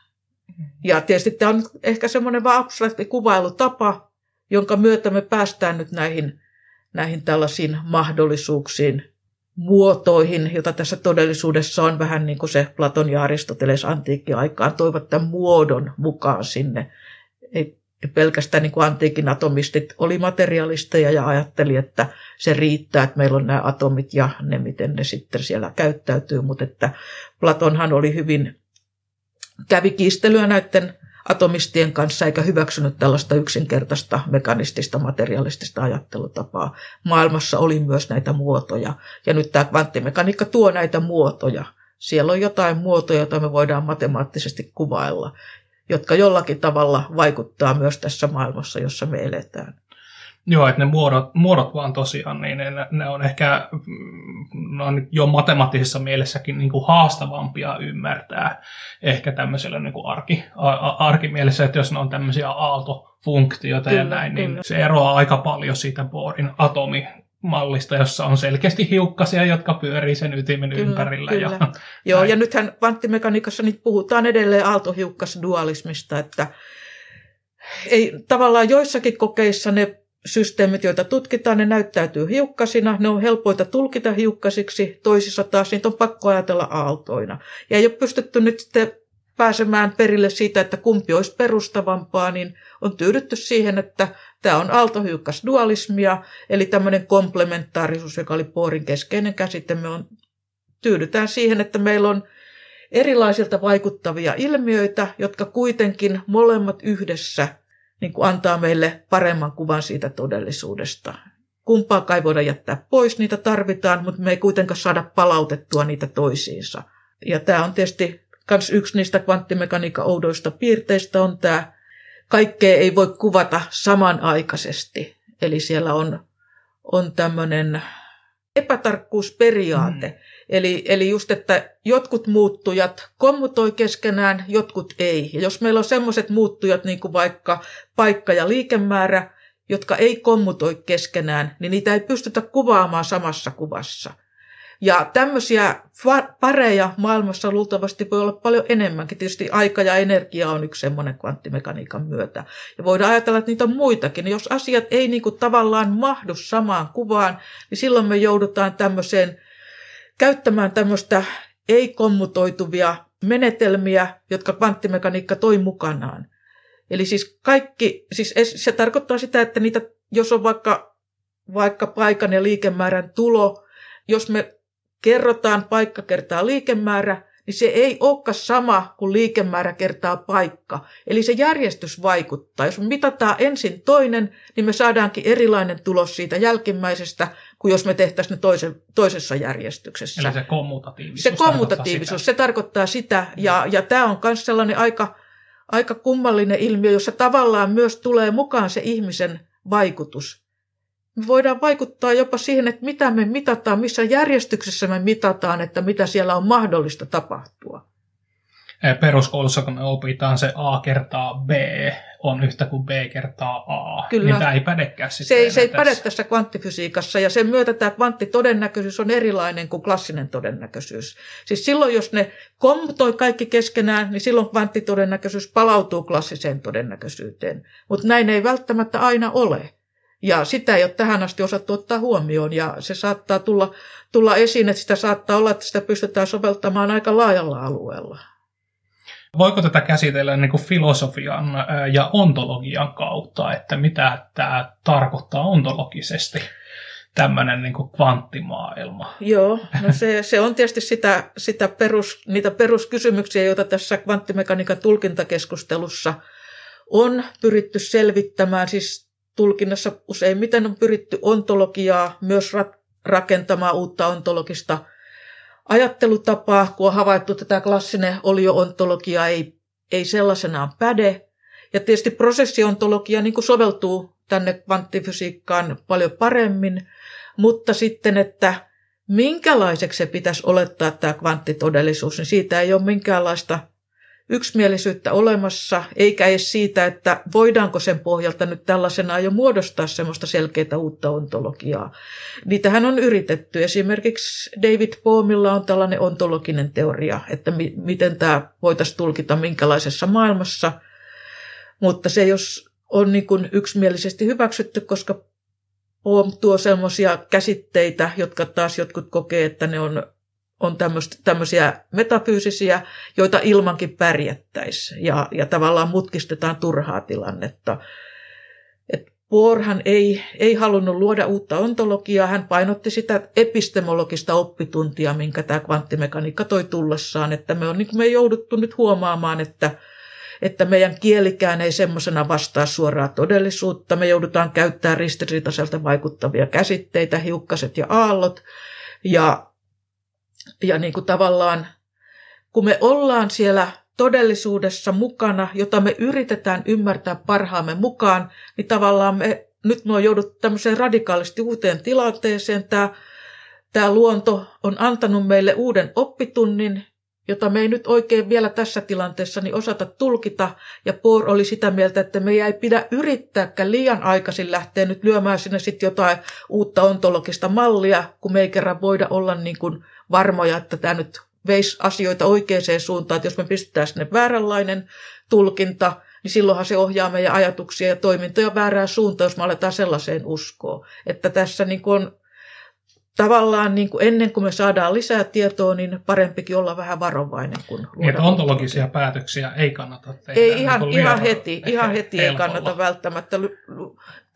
Ja tietysti tämä on ehkä semmoinen vaan abstrakti kuvailutapa, jonka myötä me päästään nyt näihin, näihin tällaisiin mahdollisuuksiin, muotoihin, jota tässä todellisuudessa on vähän niin kuin se Platon ja Aristoteles antiikki-aikaan toivat tämän muodon mukaan sinne. Ei pelkästään niin kuin antiikin atomistit oli materialisteja ja ajatteli, että se riittää, että meillä on nämä atomit ja ne, miten ne sitten siellä käyttäytyy. Mutta että Platonhan oli hyvin, kävi kiistelyä näiden atomistien kanssa eikä hyväksynyt tällaista yksinkertaista mekanistista materialistista ajattelutapaa. Maailmassa oli myös näitä muotoja ja nyt tämä kvanttimekaniikka tuo näitä muotoja. Siellä on jotain muotoja, joita me voidaan matemaattisesti kuvailla jotka jollakin tavalla vaikuttaa myös tässä maailmassa, jossa me eletään. Joo, että ne muodot, muodot vaan tosiaan, niin ne, ne on ehkä ne on jo matemaattisessa mielessäkin niin kuin haastavampia ymmärtää ehkä tämmöisellä niin kuin arki, a, arkimielessä, että jos ne on tämmöisiä aaltofunktioita kyllä, ja näin, niin kyllä. niin se eroaa aika paljon siitä Borin atomi mallista, jossa on selkeästi hiukkasia, jotka pyörii sen ytimen kyllä, ympärillä. Kyllä. Ja, Joo, ja nythän kvanttimekaniikassa niin puhutaan edelleen aaltohiukkasdualismista, että ei, tavallaan joissakin kokeissa ne systeemit, joita tutkitaan, ne näyttäytyy hiukkasina, ne on helpoita tulkita hiukkasiksi, toisissa taas niitä on pakko ajatella aaltoina. Ja ei ole pystytty nyt sitten pääsemään perille siitä, että kumpi olisi perustavampaa, niin on tyydytty siihen, että Tämä on aaltohiukkasdualismia, eli tämmöinen komplementaarisuus, joka oli Poorin keskeinen käsite. Me on, tyydytään siihen, että meillä on erilaisilta vaikuttavia ilmiöitä, jotka kuitenkin molemmat yhdessä niin kuin antaa meille paremman kuvan siitä todellisuudesta. Kumpaa ei voida jättää pois, niitä tarvitaan, mutta me ei kuitenkaan saada palautettua niitä toisiinsa. Ja tämä on tietysti myös yksi niistä kvanttimekaniikan oudoista piirteistä on tämä kaikkea ei voi kuvata samanaikaisesti. Eli siellä on, on tämmöinen epätarkkuusperiaate. Mm. Eli, eli just, että jotkut muuttujat kommunitoi keskenään, jotkut ei. Ja jos meillä on semmoiset muuttujat, niin kuin vaikka paikka ja liikemäärä, jotka ei kommunitoi keskenään, niin niitä ei pystytä kuvaamaan samassa kuvassa. Ja tämmöisiä pareja maailmassa luultavasti voi olla paljon enemmänkin. Tietysti aika ja energia on yksi semmoinen kvanttimekaniikan myötä. Ja voidaan ajatella, että niitä on muitakin. Jos asiat ei niin kuin tavallaan mahdu samaan kuvaan, niin silloin me joudutaan tämmöiseen käyttämään tämmöistä ei-kommutoituvia menetelmiä, jotka kvanttimekaniikka toi mukanaan. Eli siis kaikki, siis se tarkoittaa sitä, että niitä, jos on vaikka, vaikka paikan ja liikemäärän tulo, jos me kerrotaan paikka kertaa liikemäärä, niin se ei olekaan sama kuin liikemäärä kertaa paikka. Eli se järjestys vaikuttaa. Jos me mitataan ensin toinen, niin me saadaankin erilainen tulos siitä jälkimmäisestä, kuin jos me tehtäisiin ne toise, toisessa järjestyksessä. Eli se kommutatiivisuus. Se kommutatiivisuus, se tarkoittaa sitä. Ja, ja tämä on myös sellainen aika, aika kummallinen ilmiö, jossa tavallaan myös tulee mukaan se ihmisen vaikutus. Me voidaan vaikuttaa jopa siihen, että mitä me mitataan, missä järjestyksessä me mitataan, että mitä siellä on mahdollista tapahtua. Peruskoulussa, kun me opitaan se A kertaa B on yhtä kuin B kertaa A, Kyllä. niin tämä ei pädekään Se ei, se ei päde tässä kvanttifysiikassa, ja sen myötä tämä kvanttitodennäköisyys on erilainen kuin klassinen todennäköisyys. Siis silloin, jos ne kommutoi kaikki keskenään, niin silloin kvanttitodennäköisyys palautuu klassiseen todennäköisyyteen. Mutta näin ei välttämättä aina ole. Ja sitä ei ole tähän asti osattu ottaa huomioon ja se saattaa tulla, tulla esiin, että sitä saattaa olla, että sitä pystytään soveltamaan aika laajalla alueella. Voiko tätä käsitellä niin kuin filosofian ja ontologian kautta, että mitä tämä tarkoittaa ontologisesti? tämmöinen niin kuin kvanttimaailma. Joo, no se, se on tietysti sitä, sitä perus, niitä peruskysymyksiä, joita tässä kvanttimekaniikan tulkintakeskustelussa on pyritty selvittämään. Siis tulkinnassa useimmiten on pyritty ontologiaa myös rakentamaan uutta ontologista ajattelutapaa, kun on havaittu, että tämä klassinen olioontologia ei, ei sellaisenaan päde. Ja tietysti prosessiontologia niin kuin soveltuu tänne kvanttifysiikkaan paljon paremmin, mutta sitten, että minkälaiseksi se pitäisi olettaa tämä kvanttitodellisuus, niin siitä ei ole minkäänlaista yksimielisyyttä olemassa, eikä edes siitä, että voidaanko sen pohjalta nyt tällaisena jo muodostaa semmoista selkeää uutta ontologiaa. Niitähän on yritetty. Esimerkiksi David Bohmilla on tällainen ontologinen teoria, että mi- miten tämä voitaisiin tulkita minkälaisessa maailmassa, mutta se jos on niin kuin yksimielisesti hyväksytty, koska Bohm tuo semmoisia käsitteitä, jotka taas jotkut kokee, että ne on on tämmöisiä metafyysisiä, joita ilmankin pärjättäisiin ja, ja tavallaan mutkistetaan turhaa tilannetta. Et ei, ei halunnut luoda uutta ontologiaa, hän painotti sitä epistemologista oppituntia, minkä tämä kvanttimekaniikka toi tullessaan, että me on niin me jouduttu nyt huomaamaan, että, että meidän kielikään ei semmoisena vastaa suoraa todellisuutta, me joudutaan käyttämään ristiriitaiselta vaikuttavia käsitteitä, hiukkaset ja aallot, ja ja niin kuin tavallaan, kun me ollaan siellä todellisuudessa mukana, jota me yritetään ymmärtää parhaamme mukaan, niin tavallaan me nyt me on jouduttu tämmöiseen radikaalisti uuteen tilanteeseen. Tämä, tämä luonto on antanut meille uuden oppitunnin, jota me ei nyt oikein vielä tässä tilanteessa niin osata tulkita. Ja Poor oli sitä mieltä, että me ei pidä yrittääkään liian aikaisin lähteä nyt lyömään sinne sitten jotain uutta ontologista mallia, kun me ei kerran voida olla niin kuin varmoja, että tämä nyt veisi asioita oikeaan suuntaan, että jos me pistetään sinne vääränlainen tulkinta, niin silloinhan se ohjaa meidän ajatuksia ja toimintoja väärään suuntaan, jos me aletaan sellaiseen uskoa. Että tässä niin on tavallaan niin kuin ennen kuin me saadaan lisää tietoa, niin parempikin olla vähän varovainen. Kun niin, että ontologisia päätöksiä ei kannata tehdä. Ei ihan, niin ihan heti, ihan heti ei kannata välttämättä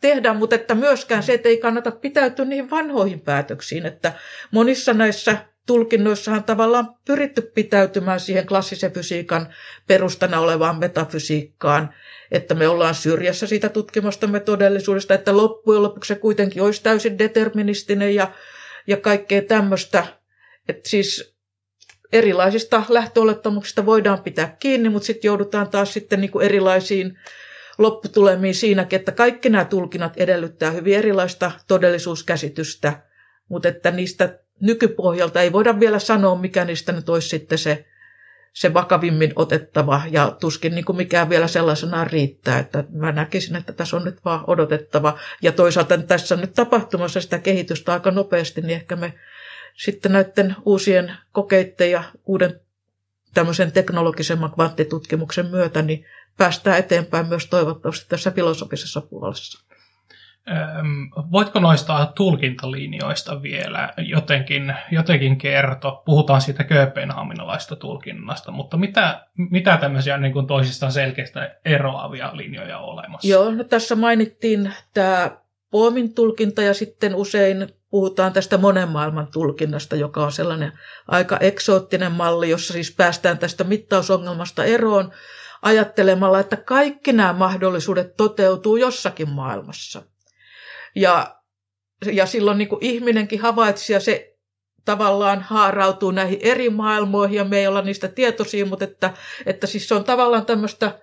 tehdä, mutta että myöskään se, että ei kannata pitäytyä niihin vanhoihin päätöksiin. Että monissa näissä tulkinnoissahan tavallaan pyritty pitäytymään siihen klassisen fysiikan perustana olevaan metafysiikkaan, että me ollaan syrjässä siitä tutkimustamme todellisuudesta, että loppujen lopuksi se kuitenkin olisi täysin deterministinen ja, ja kaikkea tämmöistä. Että siis erilaisista lähtöolettamuksista voidaan pitää kiinni, mutta sitten joudutaan taas sitten niin kuin erilaisiin lopputulemiin siinäkin, että kaikki nämä tulkinnat edellyttää hyvin erilaista todellisuuskäsitystä, mutta että niistä nykypohjalta ei voida vielä sanoa, mikä niistä nyt olisi sitten se, se vakavimmin otettava ja tuskin niin kuin mikään vielä sellaisena riittää, että mä näkisin, että tässä on nyt vaan odotettava. Ja toisaalta tässä nyt tapahtumassa sitä kehitystä aika nopeasti, niin ehkä me sitten näiden uusien kokeiden ja uuden tämmöisen teknologisemman kvanttitutkimuksen myötä niin päästään eteenpäin myös toivottavasti tässä filosofisessa puolessa. Voitko noista tulkintalinjoista vielä jotenkin, jotenkin kertoa? Puhutaan siitä kööpenhaminalaista tulkinnasta, mutta mitä, mitä tämmöisiä niin kuin toisistaan selkeistä eroavia linjoja on olemassa? Joo, no tässä mainittiin tämä Poomin tulkinta ja sitten usein puhutaan tästä monen maailman tulkinnasta, joka on sellainen aika eksoottinen malli, jossa siis päästään tästä mittausongelmasta eroon ajattelemalla, että kaikki nämä mahdollisuudet toteutuu jossakin maailmassa – ja, ja silloin niin kuin ihminenkin havaitsi ja se tavallaan haarautuu näihin eri maailmoihin ja me ei olla niistä tietoisia, mutta että, että siis se on tavallaan tämmöistä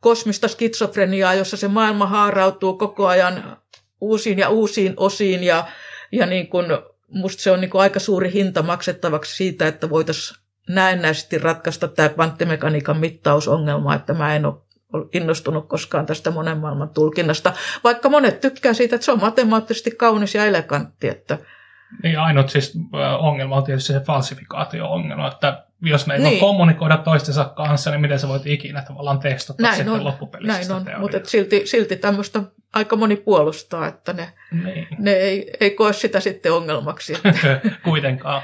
kosmista skitsofreniaa, jossa se maailma haarautuu koko ajan uusiin ja uusiin osiin ja, ja niin kuin, musta se on niin kuin aika suuri hinta maksettavaksi siitä, että voitaisiin näennäisesti ratkaista tämä kvanttimekaniikan mittausongelma, että mä en ole innostunut koskaan tästä monen maailman tulkinnasta, vaikka monet tykkää siitä, että se on matemaattisesti kaunis ja elegantti. Että... Niin ainut siis ongelma on tietysti se falsifikaatio-ongelma, että jos ne ei niin. kommunikoida toistensa kanssa, niin miten sä voit ikinä tavallaan testata näin sitten on, loppupelissä Näin on, mutta silti, silti tämmöistä aika moni puolustaa, että ne, niin. ne ei, ei koe sitä sitten ongelmaksi. Että... Kuitenkaan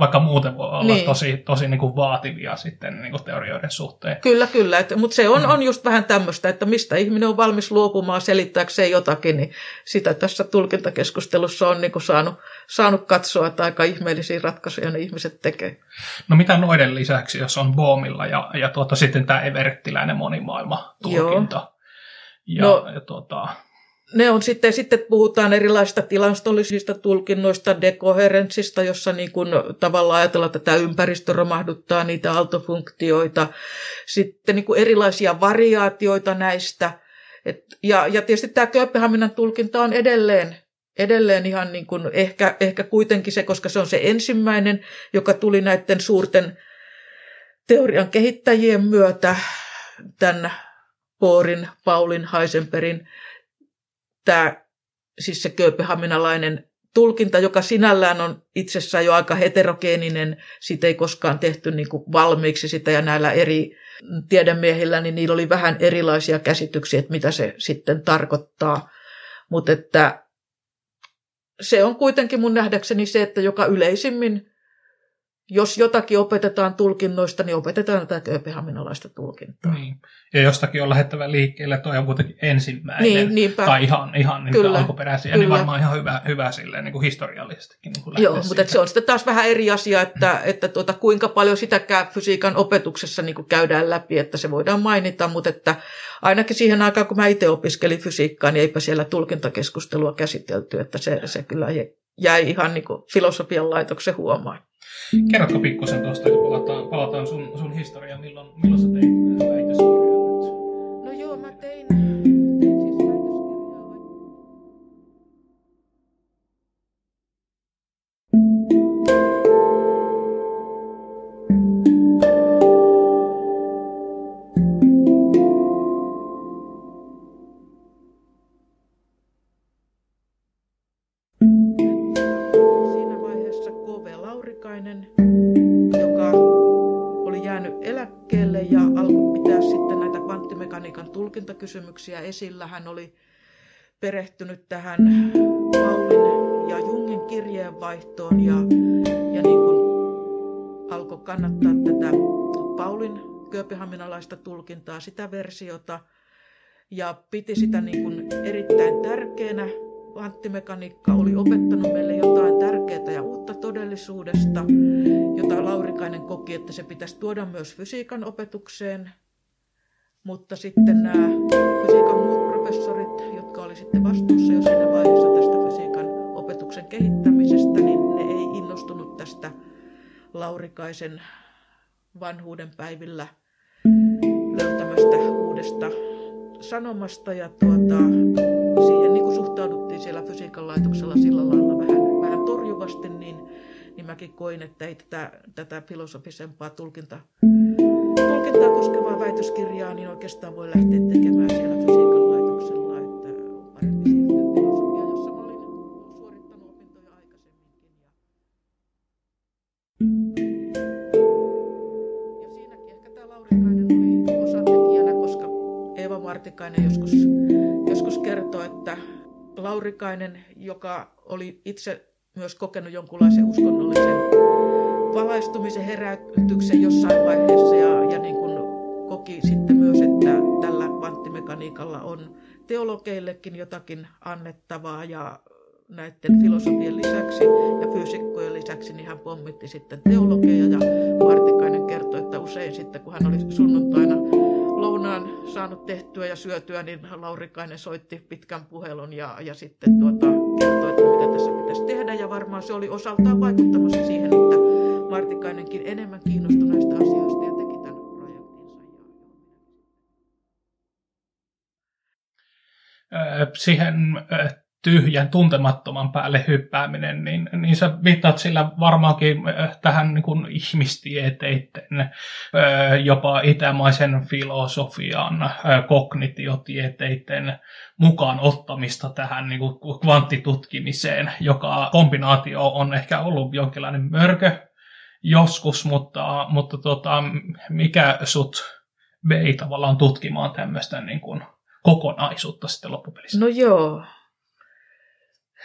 vaikka muuten voi olla niin. tosi, tosi niin kuin vaativia sitten niin kuin teorioiden suhteen. Kyllä, kyllä. Mutta se on, mm. on just vähän tämmöistä, että mistä ihminen on valmis luopumaan selittääkseen jotakin, niin sitä tässä tulkintakeskustelussa on niin kuin saanut, saanut katsoa, että aika ihmeellisiä ratkaisuja ne ihmiset tekee. No mitä noiden lisäksi, jos on Boomilla ja, ja tuota, sitten tämä everettiläinen monimaailma tulkinta? Ja, no, ja tuota, ne on sitten, sitten puhutaan erilaisista tilastollisista tulkinnoista, dekoherenssista, jossa niin kuin tavallaan ajatellaan, että tämä ympäristö romahduttaa niitä altofunktioita. Sitten niin kuin erilaisia variaatioita näistä. Et, ja, ja tietysti tämä Kööpenhaminan tulkinta on edelleen, edelleen ihan niin kuin ehkä, ehkä kuitenkin se, koska se on se ensimmäinen, joka tuli näiden suurten teorian kehittäjien myötä, tämän Borin, Paulin, Heisenbergin tämä siis se kööpenhaminalainen tulkinta, joka sinällään on itsessään jo aika heterogeeninen, siitä ei koskaan tehty niin kuin valmiiksi sitä ja näillä eri tiedemiehillä, niin niillä oli vähän erilaisia käsityksiä, että mitä se sitten tarkoittaa. Mutta että se on kuitenkin mun nähdäkseni se, että joka yleisimmin jos jotakin opetetaan tulkinnoista, niin opetetaan tätä kööpenhaminalaista tulkintaa. Niin. Ja jostakin on lähettävä liikkeelle, toi on kuitenkin ensimmäinen, Niin, niinpä. tai ihan, ihan niin Kyllä, alkuperäisiä, kyllä. niin varmaan ihan hyvä, hyvä silleen, niin kuin historiallisestikin. Niin kuin Joo, lähteä mutta siitä. se on sitten taas vähän eri asia, että, että tuota, kuinka paljon sitäkään fysiikan opetuksessa niin kuin käydään läpi, että se voidaan mainita, mutta että ainakin siihen aikaan, kun mä itse opiskelin fysiikkaa, niin eipä siellä tulkintakeskustelua käsitelty, että se, se kyllä jäi ihan niin kuin filosofian laitoksen huomaan. Kerrotko pikkusen tuosta, kun palataan, palataan sun, sun historiaan, milloin, milloin sä teit tulkintakysymyksiä esillä. Hän oli perehtynyt tähän Paulin ja Jungin kirjeenvaihtoon ja, ja niin kuin alkoi kannattaa tätä Paulin kööpenhaminalaista tulkintaa, sitä versiota, ja piti sitä niin kuin erittäin tärkeänä. Kvanttimekaniikka oli opettanut meille jotain tärkeää ja uutta todellisuudesta, jota Laurikainen koki, että se pitäisi tuoda myös fysiikan opetukseen. Mutta sitten nämä oli sitten vastuussa jo siinä vaiheessa tästä fysiikan opetuksen kehittämisestä, niin ne ei innostunut tästä Laurikaisen vanhuuden päivillä löytämästä uudesta sanomasta. Ja tuota, siihen niin kuin suhtauduttiin siellä fysiikan laitoksella sillä lailla vähän, vähän torjuvasti, niin, niin mäkin koin, että ei tätä, tätä filosofisempaa tulkinta, tulkintaa koskevaa väitöskirjaa niin oikeastaan voi lähteä tekemään Eeva Martikainen joskus, joskus kertoi, että Laurikainen, joka oli itse myös kokenut jonkunlaisen uskonnollisen valaistumisen herätyksen jossain vaiheessa ja, ja niin kuin koki sitten myös, että tällä kvanttimekaniikalla on teologeillekin jotakin annettavaa ja näiden filosofien lisäksi ja fyysikkojen lisäksi, niin hän pommitti sitten teologeja ja Martikainen kertoi, että usein sitten kun hän oli sunnuntaina saanut tehtyä ja syötyä, niin Laurikainen soitti pitkän puhelun ja, ja sitten tuota, kertoi, että mitä tässä pitäisi tehdä ja varmaan se oli osaltaan vaikuttamassa siihen, että Martikainenkin enemmän kiinnostui näistä asioista ja teki tämän projektinsa. Ö, siihen ö, tyhjän tuntemattoman päälle hyppääminen, niin, niin sä viittaat sillä varmaankin ö, tähän niin kuin ihmistieteiden, ö, jopa itämaisen filosofian, ö, kognitiotieteiden mukaan ottamista tähän niin kuin kvanttitutkimiseen, joka kombinaatio on ehkä ollut jonkinlainen mörkö joskus, mutta, mutta tota, mikä sut vei tavallaan tutkimaan tämmöistä niin kuin kokonaisuutta sitten loppupelissä. No joo.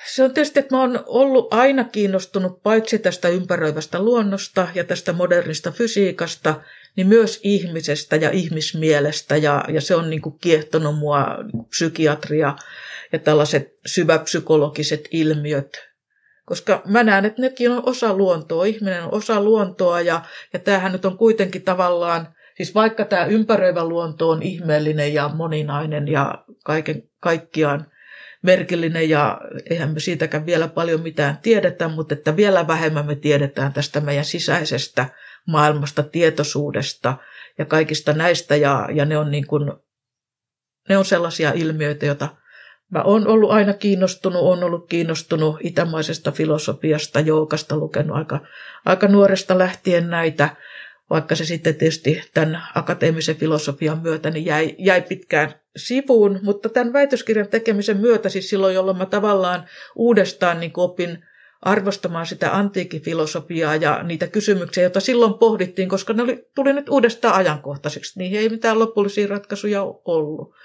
Se on tietysti, että mä oon ollut aina kiinnostunut paitsi tästä ympäröivästä luonnosta ja tästä modernista fysiikasta, niin myös ihmisestä ja ihmismielestä. Ja, ja se on niin kuin kiehtonut mua niin kuin psykiatria ja tällaiset syväpsykologiset ilmiöt. Koska mä näen, että nekin on osa luontoa. Ihminen on osa luontoa ja, ja tämähän nyt on kuitenkin tavallaan, siis vaikka tämä ympäröivä luonto on ihmeellinen ja moninainen ja kaiken kaikkiaan merkillinen ja eihän me siitäkään vielä paljon mitään tiedetä, mutta että vielä vähemmän me tiedetään tästä meidän sisäisestä maailmasta, tietoisuudesta ja kaikista näistä. Ja, ja ne, on niin kuin, ne on sellaisia ilmiöitä, joita mä oon ollut aina kiinnostunut, on ollut kiinnostunut itämaisesta filosofiasta, joukasta, lukenut aika, aika nuoresta lähtien näitä, vaikka se sitten tietysti tämän akateemisen filosofian myötä niin jäi, jäi pitkään sivuun, mutta tämän väitöskirjan tekemisen myötä, siis silloin jolloin mä tavallaan uudestaan niin opin arvostamaan sitä antiikifilosofiaa ja niitä kysymyksiä, joita silloin pohdittiin, koska ne oli, tuli nyt uudestaan ajankohtaiseksi. Niihin ei mitään lopullisia ratkaisuja ollut.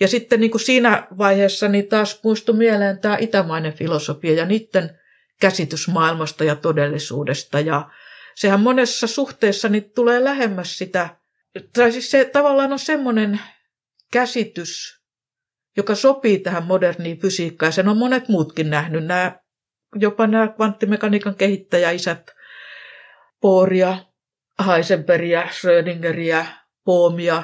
Ja sitten niin kuin siinä vaiheessa niin taas muistui mieleen tämä itämainen filosofia ja niiden käsitys maailmasta ja todellisuudesta ja sehän monessa suhteessa niin tulee lähemmäs sitä, tai siis se tavallaan on semmoinen käsitys, joka sopii tähän moderniin fysiikkaan. Sen on monet muutkin nähnyt. Nämä, jopa nämä kvanttimekaniikan kehittäjäisät, Bohria, Heisenbergia, Schrödingeriä, Bohmia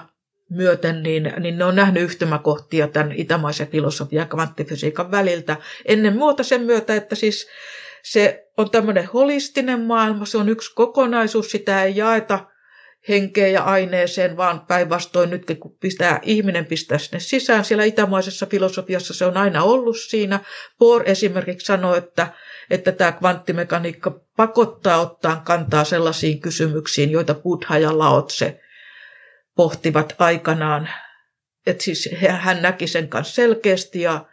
myöten, niin, niin ne on nähnyt yhtymäkohtia tämän itämaisen filosofian ja kvanttifysiikan väliltä. Ennen muuta sen myötä, että siis se on tämmöinen holistinen maailma, se on yksi kokonaisuus, sitä ei jaeta – henkeen ja aineeseen, vaan päinvastoin nyt kun pistää, ihminen pistää sinne sisään. Siellä itämaisessa filosofiassa se on aina ollut siinä. Bohr esimerkiksi sanoi, että, että tämä kvanttimekaniikka pakottaa ottaa kantaa sellaisiin kysymyksiin, joita Buddha ja Laotse pohtivat aikanaan. Että siis hän näki sen kanssa selkeästi ja,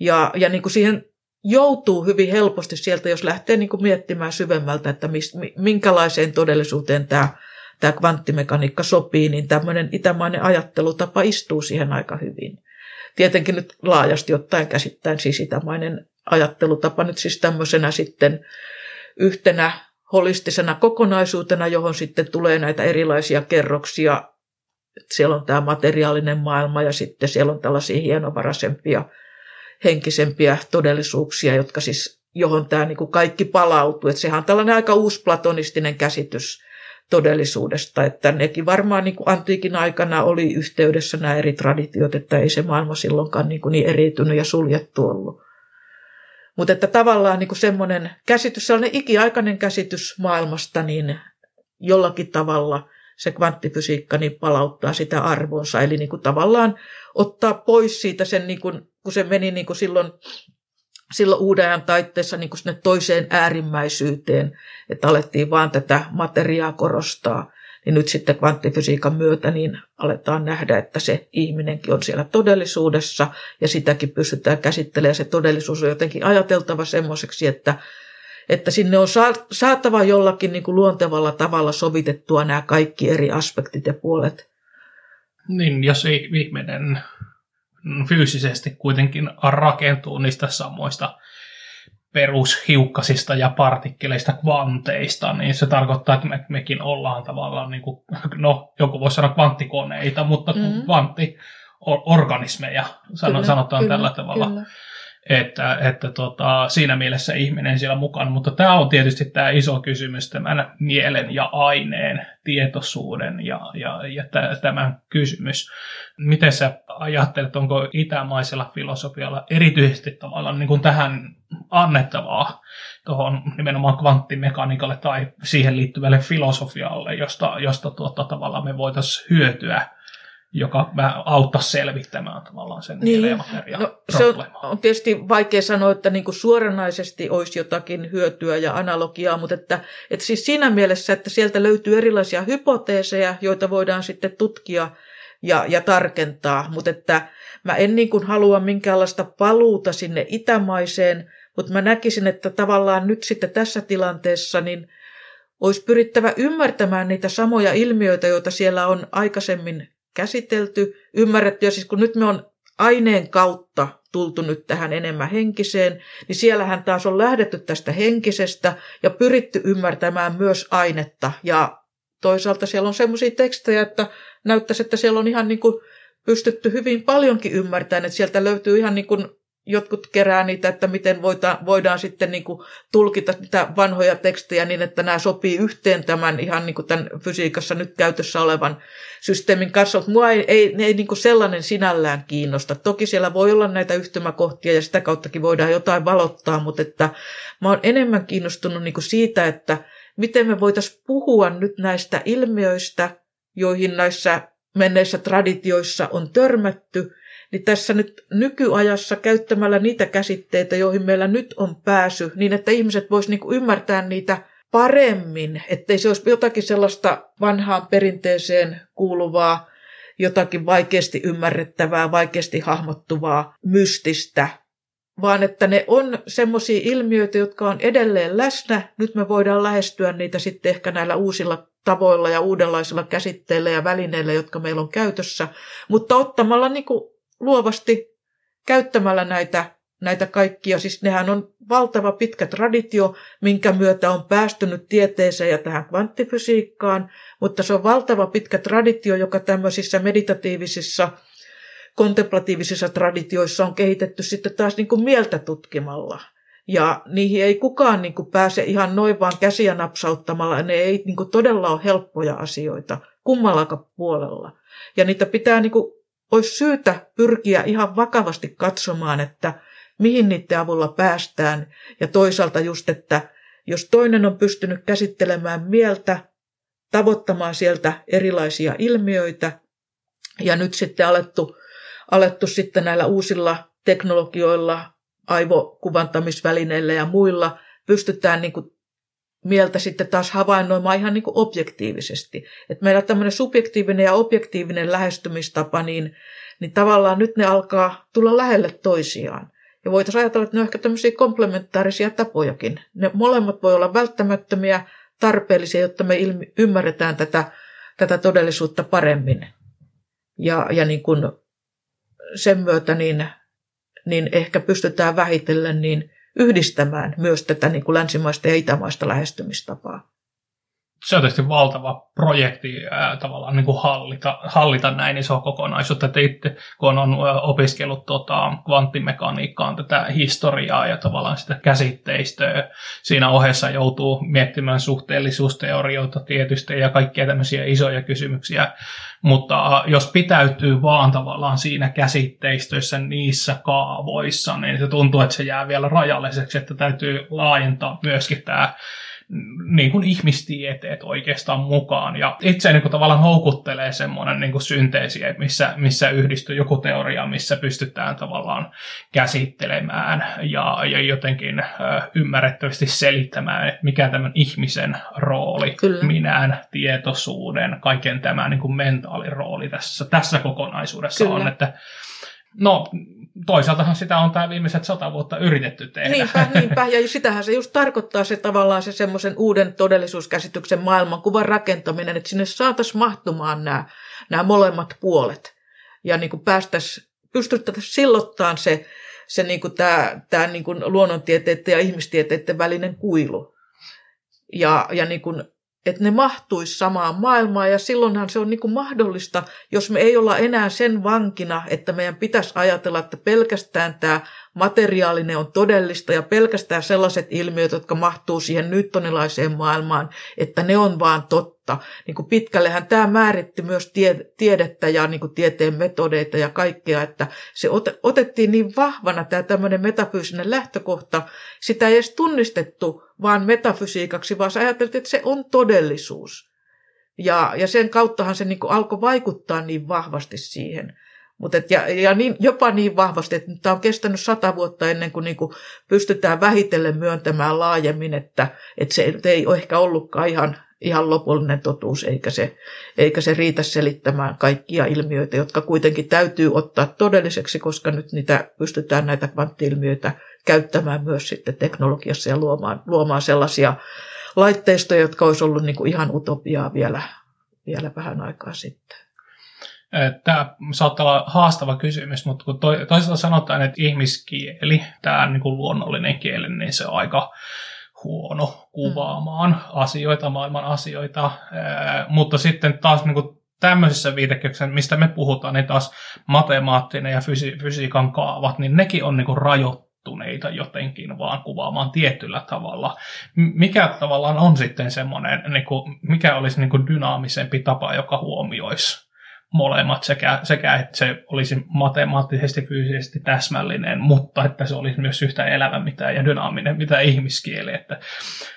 ja, ja niin kuin siihen joutuu hyvin helposti sieltä, jos lähtee niin kuin miettimään syvemmältä, että mist, minkälaiseen todellisuuteen tämä tämä kvanttimekaniikka sopii, niin tämmöinen itämainen ajattelutapa istuu siihen aika hyvin. Tietenkin nyt laajasti ottaen käsittäen siis itämainen ajattelutapa nyt siis tämmöisenä sitten yhtenä holistisena kokonaisuutena, johon sitten tulee näitä erilaisia kerroksia. Siellä on tämä materiaalinen maailma ja sitten siellä on tällaisia hienovaraisempia, henkisempiä todellisuuksia, jotka siis, johon tämä niin kuin kaikki palautuu. Että sehän on tällainen aika uusplatonistinen käsitys todellisuudesta, että nekin varmaan niin kuin antiikin aikana oli yhteydessä nämä eri traditiot, että ei se maailma silloinkaan niin, kuin niin eriytynyt ja suljettu ollut. Mutta että tavallaan niin kuin semmoinen käsitys, sellainen ikiaikainen käsitys maailmasta, niin jollakin tavalla se kvanttifysiikka niin palauttaa sitä arvonsa. Eli niin kuin tavallaan ottaa pois siitä sen, niin kuin, kun se meni niin kuin silloin silloin uuden ajan taitteessa niin sinne toiseen äärimmäisyyteen, että alettiin vaan tätä materiaa korostaa, niin nyt sitten kvanttifysiikan myötä niin aletaan nähdä, että se ihminenkin on siellä todellisuudessa ja sitäkin pystytään käsittelemään. Se todellisuus on jotenkin ajateltava semmoiseksi, että, että sinne on saatava jollakin niin kuin luontevalla tavalla sovitettua nämä kaikki eri aspektit ja puolet. Niin, jos ihminen fyysisesti kuitenkin rakentuu niistä samoista perushiukkasista ja partikkeleista, kvanteista, niin se tarkoittaa, että me, mekin ollaan tavallaan, niin kuin, no joku voisi sanoa kvanttikoneita, mutta mm-hmm. kvanttiorganismeja, sanotaan kyllä, tällä tavalla. Kyllä että, että tota, siinä mielessä ihminen siellä mukana. Mutta tämä on tietysti tämä iso kysymys, tämän mielen ja aineen tietoisuuden ja, ja, ja tämän kysymys. Miten sä ajattelet, onko itämaisella filosofialla erityisesti tavallaan niin kuin tähän annettavaa tuohon nimenomaan kvanttimekaniikalle tai siihen liittyvälle filosofialle, josta, josta tuota, tavallaan me voitaisiin hyötyä joka auttaa selvittämään tavallaan sen niin. no, se on, on tietysti vaikea sanoa, että niin kuin suoranaisesti olisi jotakin hyötyä ja analogiaa, mutta että, että siis siinä mielessä, että sieltä löytyy erilaisia hypoteeseja, joita voidaan sitten tutkia ja, ja tarkentaa, mutta että mä en niin kuin halua minkäänlaista paluuta sinne itämaiseen, mutta mä näkisin, että tavallaan nyt sitten tässä tilanteessa niin olisi pyrittävä ymmärtämään niitä samoja ilmiöitä, joita siellä on aikaisemmin käsitelty, ymmärretty, ja siis kun nyt me on aineen kautta tultu nyt tähän enemmän henkiseen, niin siellähän taas on lähdetty tästä henkisestä ja pyritty ymmärtämään myös ainetta. Ja toisaalta siellä on semmoisia tekstejä, että näyttäisi, että siellä on ihan niin kuin pystytty hyvin paljonkin ymmärtämään, että sieltä löytyy ihan niin kuin jotkut kerää niitä, että miten voidaan, voidaan sitten niin kuin tulkita niitä vanhoja tekstejä niin, että nämä sopii yhteen tämän ihan niin kuin tämän fysiikassa nyt käytössä olevan systeemin kanssa. Mutta mua ei, ei, ei niin kuin sellainen sinällään kiinnosta. Toki siellä voi olla näitä yhtymäkohtia ja sitä kauttakin voidaan jotain valottaa, mutta että mä oon enemmän kiinnostunut niin kuin siitä, että miten me voitaisiin puhua nyt näistä ilmiöistä, joihin näissä menneissä traditioissa on törmätty – niin tässä nyt nykyajassa käyttämällä niitä käsitteitä, joihin meillä nyt on pääsy, niin että ihmiset voisivat niin ymmärtää niitä paremmin, ettei se olisi jotakin sellaista vanhaan perinteeseen kuuluvaa, jotakin vaikeasti ymmärrettävää, vaikeasti hahmottuvaa, mystistä, vaan että ne on semmoisia ilmiöitä, jotka on edelleen läsnä. Nyt me voidaan lähestyä niitä sitten ehkä näillä uusilla tavoilla ja uudenlaisilla käsitteillä ja välineillä, jotka meillä on käytössä, mutta ottamalla niin kuin luovasti käyttämällä näitä näitä kaikkia. Siis nehän on valtava pitkä traditio, minkä myötä on päästynyt tieteeseen ja tähän kvanttifysiikkaan, mutta se on valtava pitkä traditio, joka tämmöisissä meditatiivisissa, kontemplatiivisissa traditioissa on kehitetty sitten taas niin kuin mieltä tutkimalla. Ja niihin ei kukaan niin kuin pääse ihan noin vaan käsiä napsauttamalla. Ne ei niin kuin todella ole helppoja asioita kummallakaan puolella. Ja niitä pitää, niin kuin, olisi syytä pyrkiä ihan vakavasti katsomaan, että mihin niiden avulla päästään. Ja toisaalta just, että jos toinen on pystynyt käsittelemään mieltä, tavoittamaan sieltä erilaisia ilmiöitä, ja nyt sitten alettu, alettu sitten näillä uusilla teknologioilla, aivokuvantamisvälineillä ja muilla, pystytään niin kuin mieltä sitten taas havainnoimaan ihan niin kuin objektiivisesti. Että meillä tämmöinen subjektiivinen ja objektiivinen lähestymistapa, niin, niin tavallaan nyt ne alkaa tulla lähelle toisiaan. Ja voitaisiin ajatella, että ne on ehkä tämmöisiä komplementaarisia tapojakin. Ne molemmat voi olla välttämättömiä, tarpeellisia, jotta me ilmi, ymmärretään tätä, tätä todellisuutta paremmin. Ja, ja niin kuin sen myötä niin, niin ehkä pystytään vähitellen niin yhdistämään myös tätä niin kuin länsimaista ja itämaista lähestymistapaa se on tietysti valtava projekti ää, tavallaan niin kuin hallita, hallita näin iso kokonaisuus. Että itse, kun on opiskellut tota, kvanttimekaniikkaan tätä historiaa ja tavallaan sitä käsitteistöä, siinä ohessa joutuu miettimään suhteellisuusteorioita tietysti ja kaikkia tämmöisiä isoja kysymyksiä. Mutta jos pitäytyy vaan tavallaan siinä käsitteistöissä, niissä kaavoissa, niin se tuntuu, että se jää vielä rajalliseksi, että täytyy laajentaa myöskin tämä niin kuin ihmistieteet oikeastaan mukaan. Ja itse niin kuin tavallaan houkuttelee semmoinen niin kuin synteesi, missä, missä yhdistyy joku teoria, missä pystytään tavallaan käsittelemään ja, ja jotenkin ymmärrettävästi selittämään, että mikä tämän ihmisen rooli, Kyllä. minään, tietoisuuden, kaiken tämän niin kuin mentaalirooli tässä, tässä kokonaisuudessa Kyllä. on. Että No, toisaaltahan sitä on tämä viimeiset sata vuotta yritetty tehdä. Niinpä, niinpä. Ja sitähän se just tarkoittaa se tavallaan se semmoisen uuden todellisuuskäsityksen maailmankuvan rakentaminen, että sinne saataisiin mahtumaan nämä, nämä molemmat puolet. Ja niin kuin päästäisiin, pystyttäisiin sillottaan se, se niin kuin tämä, tämä niin kuin luonnontieteiden ja ihmistieteiden välinen kuilu. Ja, ja niin kuin että ne mahtuisi samaan maailmaan ja silloinhan se on niin kuin mahdollista, jos me ei olla enää sen vankina, että meidän pitäisi ajatella, että pelkästään tämä materiaalinen on todellista ja pelkästään sellaiset ilmiöt, jotka mahtuu siihen nyttonilaiseen maailmaan, että ne on vaan totta. Niin kuin pitkällehän tämä määritti myös tie, tiedettä ja niin kuin tieteen metodeita ja kaikkea, että se ot, otettiin niin vahvana tämä tämmöinen metafyysinen lähtökohta, sitä ei edes tunnistettu vaan metafysiikaksi, vaan ajateltiin, että se on todellisuus. Ja, ja sen kauttahan se niin alkoi vaikuttaa niin vahvasti siihen. Mut et, ja ja niin, jopa niin vahvasti, että tämä on kestänyt sata vuotta ennen kuin, niin kuin pystytään vähitellen myöntämään laajemmin, että, että se ei ole ehkä ollutkaan ihan, ihan lopullinen totuus, eikä se, eikä se riitä selittämään kaikkia ilmiöitä, jotka kuitenkin täytyy ottaa todelliseksi, koska nyt niitä pystytään näitä kvanttiilmiöitä käyttämään myös sitten teknologiassa ja luomaan, luomaan sellaisia laitteistoja, jotka olisi ollut niin kuin ihan utopiaa vielä, vielä vähän aikaa sitten. Tämä saattaa olla haastava kysymys, mutta kun toisaalta sanotaan, että ihmiskieli, tämä niin kuin luonnollinen kieli, niin se on aika huono kuvaamaan mm. asioita, maailman asioita, mutta sitten taas niin kuin tämmöisessä viitekehyksessä, mistä me puhutaan, niin taas matemaattinen ja fysi- fysiikan kaavat, niin nekin on niin kuin rajoittuneita jotenkin vaan kuvaamaan tietyllä tavalla. Mikä tavallaan on sitten semmoinen, niin kuin, mikä olisi niin kuin dynaamisempi tapa, joka huomioisi molemmat sekä, sekä että se olisi matemaattisesti, fyysisesti täsmällinen, mutta että se olisi myös yhtä elävä mitä ja dynaaminen mitä ihmiskieli. Että,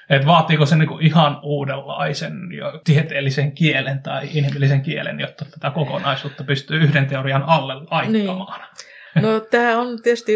että vaatiiko se niin ihan uudenlaisen jo tieteellisen kielen tai inhimillisen kielen, jotta tätä kokonaisuutta pystyy yhden teorian alle laittamaan? Niin. No tämä on tietysti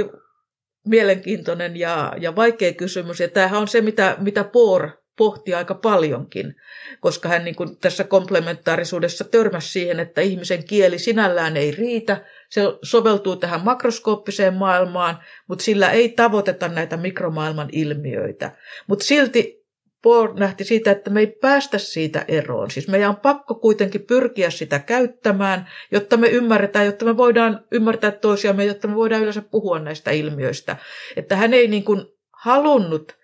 mielenkiintoinen ja, ja vaikea kysymys, ja tämähän on se, mitä, mitä Poor pohti aika paljonkin, koska hän niin kuin tässä komplementaarisuudessa törmäsi siihen, että ihmisen kieli sinällään ei riitä. Se soveltuu tähän makroskooppiseen maailmaan, mutta sillä ei tavoiteta näitä mikromaailman ilmiöitä. Mutta silti Bohr nähti siitä, että me ei päästä siitä eroon. Siis meidän on pakko kuitenkin pyrkiä sitä käyttämään, jotta me ymmärretään, jotta me voidaan ymmärtää toisiamme, jotta me voidaan yleensä puhua näistä ilmiöistä. Että hän ei niin kuin halunnut,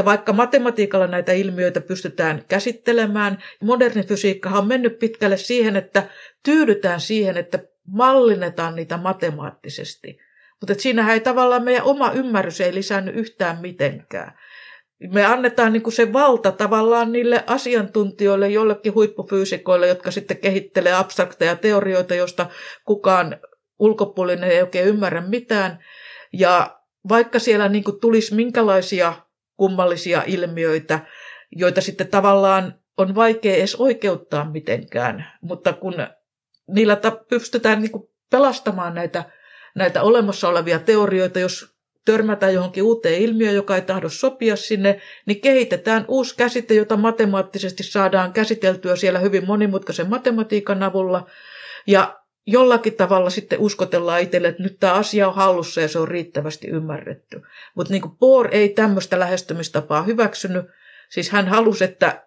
että vaikka matematiikalla näitä ilmiöitä pystytään käsittelemään, moderni fysiikka on mennyt pitkälle siihen, että tyydytään siihen, että mallinnetaan niitä matemaattisesti. Mutta siinähän ei tavallaan meidän oma ymmärrys ei lisännyt yhtään mitenkään me annetaan niin kuin se valta tavallaan niille asiantuntijoille, jollekin huippufyysikoille, jotka sitten kehittelee abstrakteja teorioita, josta kukaan ulkopuolinen ei oikein ymmärrä mitään. Ja vaikka siellä niin kuin tulisi minkälaisia kummallisia ilmiöitä, joita sitten tavallaan on vaikea edes oikeuttaa mitenkään, mutta kun niillä pystytään niin kuin pelastamaan näitä, näitä olemassa olevia teorioita, jos törmätään johonkin uuteen ilmiöön, joka ei tahdo sopia sinne, niin kehitetään uusi käsite, jota matemaattisesti saadaan käsiteltyä siellä hyvin monimutkaisen matematiikan avulla. Ja jollakin tavalla sitten uskotellaan itselle, että nyt tämä asia on hallussa ja se on riittävästi ymmärretty. Mutta niin Bohr ei tämmöistä lähestymistapaa hyväksynyt. Siis hän halusi, että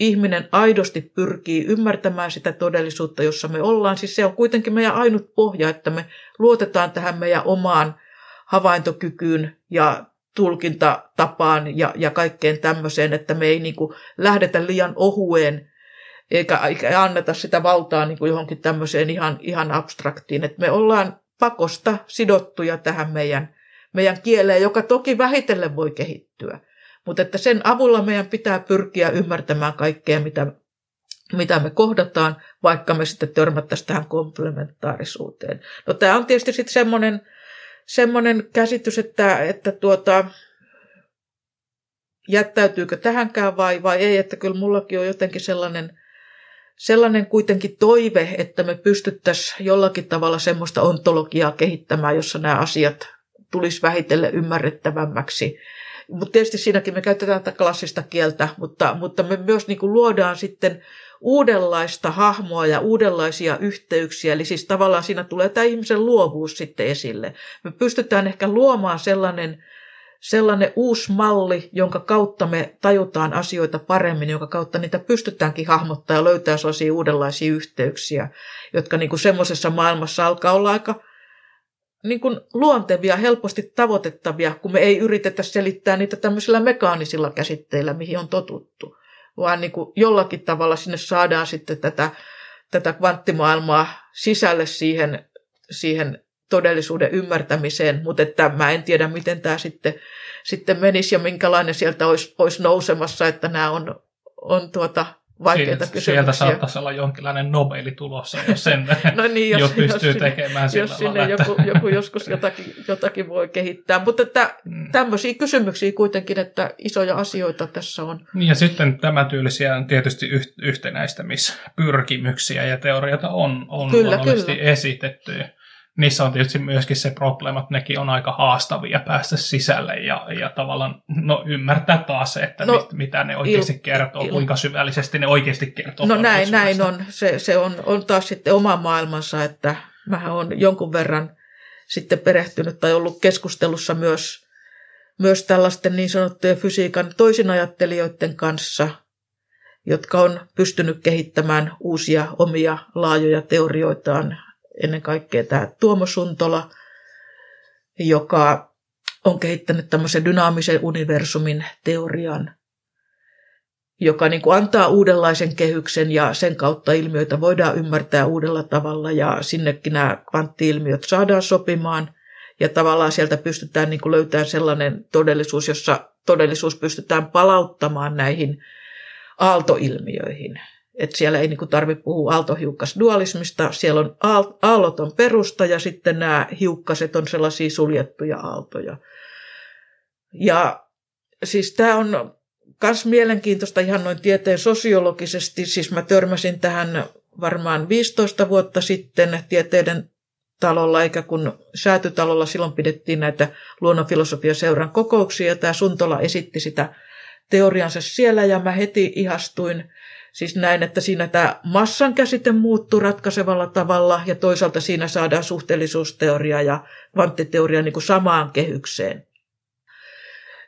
ihminen aidosti pyrkii ymmärtämään sitä todellisuutta, jossa me ollaan. Siis se on kuitenkin meidän ainut pohja, että me luotetaan tähän meidän omaan havaintokykyyn ja tulkintatapaan ja, ja kaikkeen tämmöiseen, että me ei niin lähdetä liian ohueen eikä, eikä anneta sitä valtaa niin kuin johonkin tämmöiseen ihan, ihan abstraktiin. Että me ollaan pakosta sidottuja tähän meidän, meidän kieleen, joka toki vähitellen voi kehittyä. Mutta että sen avulla meidän pitää pyrkiä ymmärtämään kaikkea, mitä, mitä me kohdataan, vaikka me sitten törmättäisiin tähän komplementaarisuuteen. No tämä on tietysti sitten semmoinen semmoinen käsitys, että, että tuota, jättäytyykö tähänkään vai, vai ei, että kyllä mullakin on jotenkin sellainen, sellainen kuitenkin toive, että me pystyttäisiin jollakin tavalla semmoista ontologiaa kehittämään, jossa nämä asiat tulisi vähitellen ymmärrettävämmäksi. Mutta tietysti siinäkin me käytetään tätä klassista kieltä, mutta, mutta me myös niin luodaan sitten uudenlaista hahmoa ja uudenlaisia yhteyksiä. Eli siis tavallaan siinä tulee tämä ihmisen luovuus sitten esille. Me pystytään ehkä luomaan sellainen, sellainen uusi malli, jonka kautta me tajutaan asioita paremmin, jonka kautta niitä pystytäänkin hahmottaa ja löytää sellaisia uudenlaisia yhteyksiä, jotka niin kuin semmoisessa maailmassa alkaa olla aika niin kuin luontevia, helposti tavoitettavia, kun me ei yritetä selittää niitä tämmöisillä mekaanisilla käsitteillä, mihin on totuttu vaan niin kuin jollakin tavalla sinne saadaan sitten tätä, tätä kvanttimaailmaa sisälle siihen, siihen todellisuuden ymmärtämiseen, mutta että mä en tiedä, miten tämä sitten, sitten menisi ja minkälainen sieltä olisi, olisi nousemassa, että nämä on, on tuota, vaikeita kysymyksiä. Sieltä saattaisi olla jonkinlainen Nobeli tulossa, jos sen no niin, jos, jos pystyy jos tekemään sinne, Jos sinne joku, joku joskus jotakin, jotakin voi kehittää. Mutta että mm. tämmöisiä kysymyksiä kuitenkin, että isoja asioita tässä on. Niin ja sitten tämä tyylisiä on tietysti yhtenäistämispyrkimyksiä ja teorioita on, on kyllä, kyllä. esitetty niissä on tietysti myöskin se probleema, että nekin on aika haastavia päästä sisälle ja, ja tavallaan no, ymmärtää taas se, että no, mit, mitä ne oikeasti il, kertoo, il, kuinka syvällisesti ne oikeasti kertoo. No näin, näin on. Se, se on, on taas sitten oma maailmansa, että mä on jonkun verran sitten perehtynyt tai ollut keskustelussa myös, myös tällaisten niin sanottujen fysiikan toisinajattelijoiden kanssa, jotka on pystynyt kehittämään uusia omia laajoja teorioitaan ennen kaikkea tämä Tuomo Suntola, joka on kehittänyt tämmöisen dynaamisen universumin teorian, joka niin kuin antaa uudenlaisen kehyksen ja sen kautta ilmiöitä voidaan ymmärtää uudella tavalla ja sinnekin nämä kvanttiilmiöt saadaan sopimaan ja tavallaan sieltä pystytään niin kuin löytämään sellainen todellisuus, jossa todellisuus pystytään palauttamaan näihin aaltoilmiöihin. Että siellä ei niin tarvitse puhua aaltohiukkasdualismista. Siellä on aalloton perusta ja sitten nämä hiukkaset on sellaisia suljettuja aaltoja. Ja siis tämä on myös mielenkiintoista ihan noin tieteen sosiologisesti. Siis mä törmäsin tähän varmaan 15 vuotta sitten tieteiden talolla, eikä kun säätytalolla silloin pidettiin näitä luonnonfilosofian seuran kokouksia. Ja tämä Suntola esitti sitä teoriansa siellä ja mä heti ihastuin Siis näin, että siinä tämä massan käsite muuttuu ratkaisevalla tavalla ja toisaalta siinä saadaan suhteellisuusteoria ja kvanttiteoria niin kuin samaan kehykseen.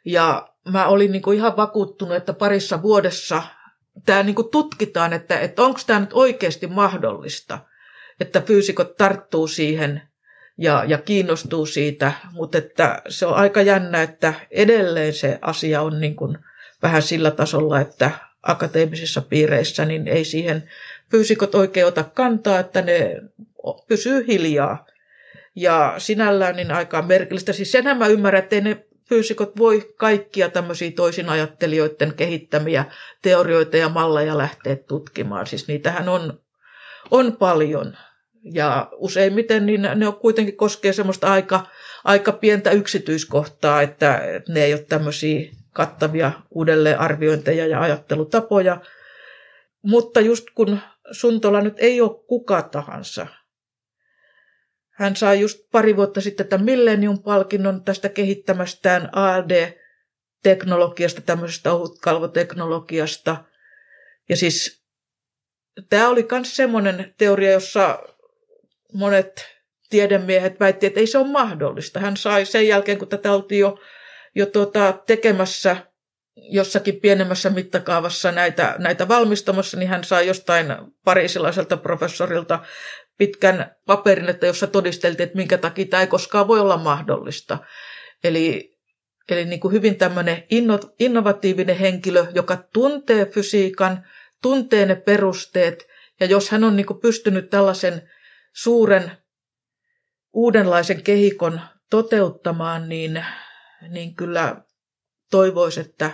Ja mä olin niin kuin ihan vakuuttunut, että parissa vuodessa tämä niin kuin tutkitaan, että, että onko tämä nyt oikeasti mahdollista, että fyysikot tarttuu siihen ja, ja kiinnostuu siitä, mutta että se on aika jännä, että edelleen se asia on niin kuin vähän sillä tasolla, että akateemisissa piireissä niin ei siihen fyysikot oikein ota kantaa, että ne pysyy hiljaa. Ja sinällään niin aika merkillistä. Siis senhän mä ymmärrän, että ne fyysikot voi kaikkia tämmöisiä toisinajattelijoiden kehittämiä teorioita ja malleja lähteä tutkimaan. Siis niitähän on, on paljon. Ja useimmiten niin ne on kuitenkin koskee semmoista aika, aika pientä yksityiskohtaa, että ne ei ole tämmöisiä kattavia uudelleenarviointeja ja ajattelutapoja. Mutta just kun Suntola nyt ei ole kuka tahansa, hän sai just pari vuotta sitten tämän Millennium-palkinnon tästä kehittämästään ALD-teknologiasta, tämmöisestä ohutkalvoteknologiasta. Ja siis tämä oli myös semmoinen teoria, jossa monet tiedemiehet väittivät, että ei se ole mahdollista. Hän sai sen jälkeen, kun tätä oltiin jo, jo tuota, tekemässä jossakin pienemmässä mittakaavassa näitä, näitä valmistamassa, niin hän sai jostain pariisilaiselta professorilta pitkän paperin, että jossa todisteltiin, että minkä takia tämä ei koskaan voi olla mahdollista. Eli, eli niin kuin hyvin tämmöinen inno, innovatiivinen henkilö, joka tuntee fysiikan, tuntee ne perusteet, ja jos hän on niin kuin pystynyt tällaisen suuren uudenlaisen kehikon toteuttamaan, niin, niin kyllä toivoisi, että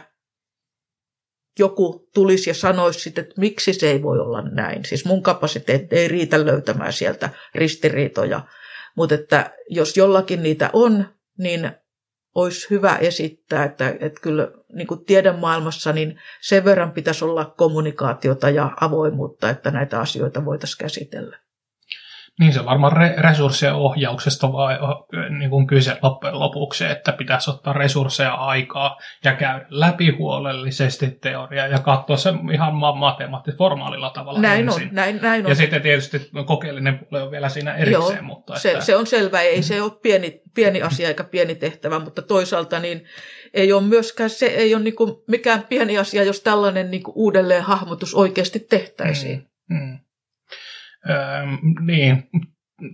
joku tulisi ja sanoisi sitten, että miksi se ei voi olla näin. Siis mun kapasiteetti ei riitä löytämään sieltä ristiriitoja, mutta että jos jollakin niitä on, niin olisi hyvä esittää, että, että kyllä niin kuin tiedemaailmassa niin sen verran pitäisi olla kommunikaatiota ja avoimuutta, että näitä asioita voitaisiin käsitellä. Niin se varmaan re- resurssien ohjauksesta vai niin kuin kyse loppujen lopuksi, että pitäisi ottaa resursseja aikaa ja käydä läpi huolellisesti teoriaa ja katsoa se ihan matemaattisesti formaalilla tavalla näin ensin. On, näin, näin on. Ja sitten tietysti kokeellinen puoli on vielä siinä erikseen. Joo, mutta se, että... se on selvä, ei se ole pieni, pieni asia eikä pieni tehtävä, mutta toisaalta niin ei ole myöskään se ei ole niin kuin mikään pieni asia, jos tällainen niin kuin uudelleen hahmotus oikeasti tehtäisiin. Mm, mm. Öö, niin,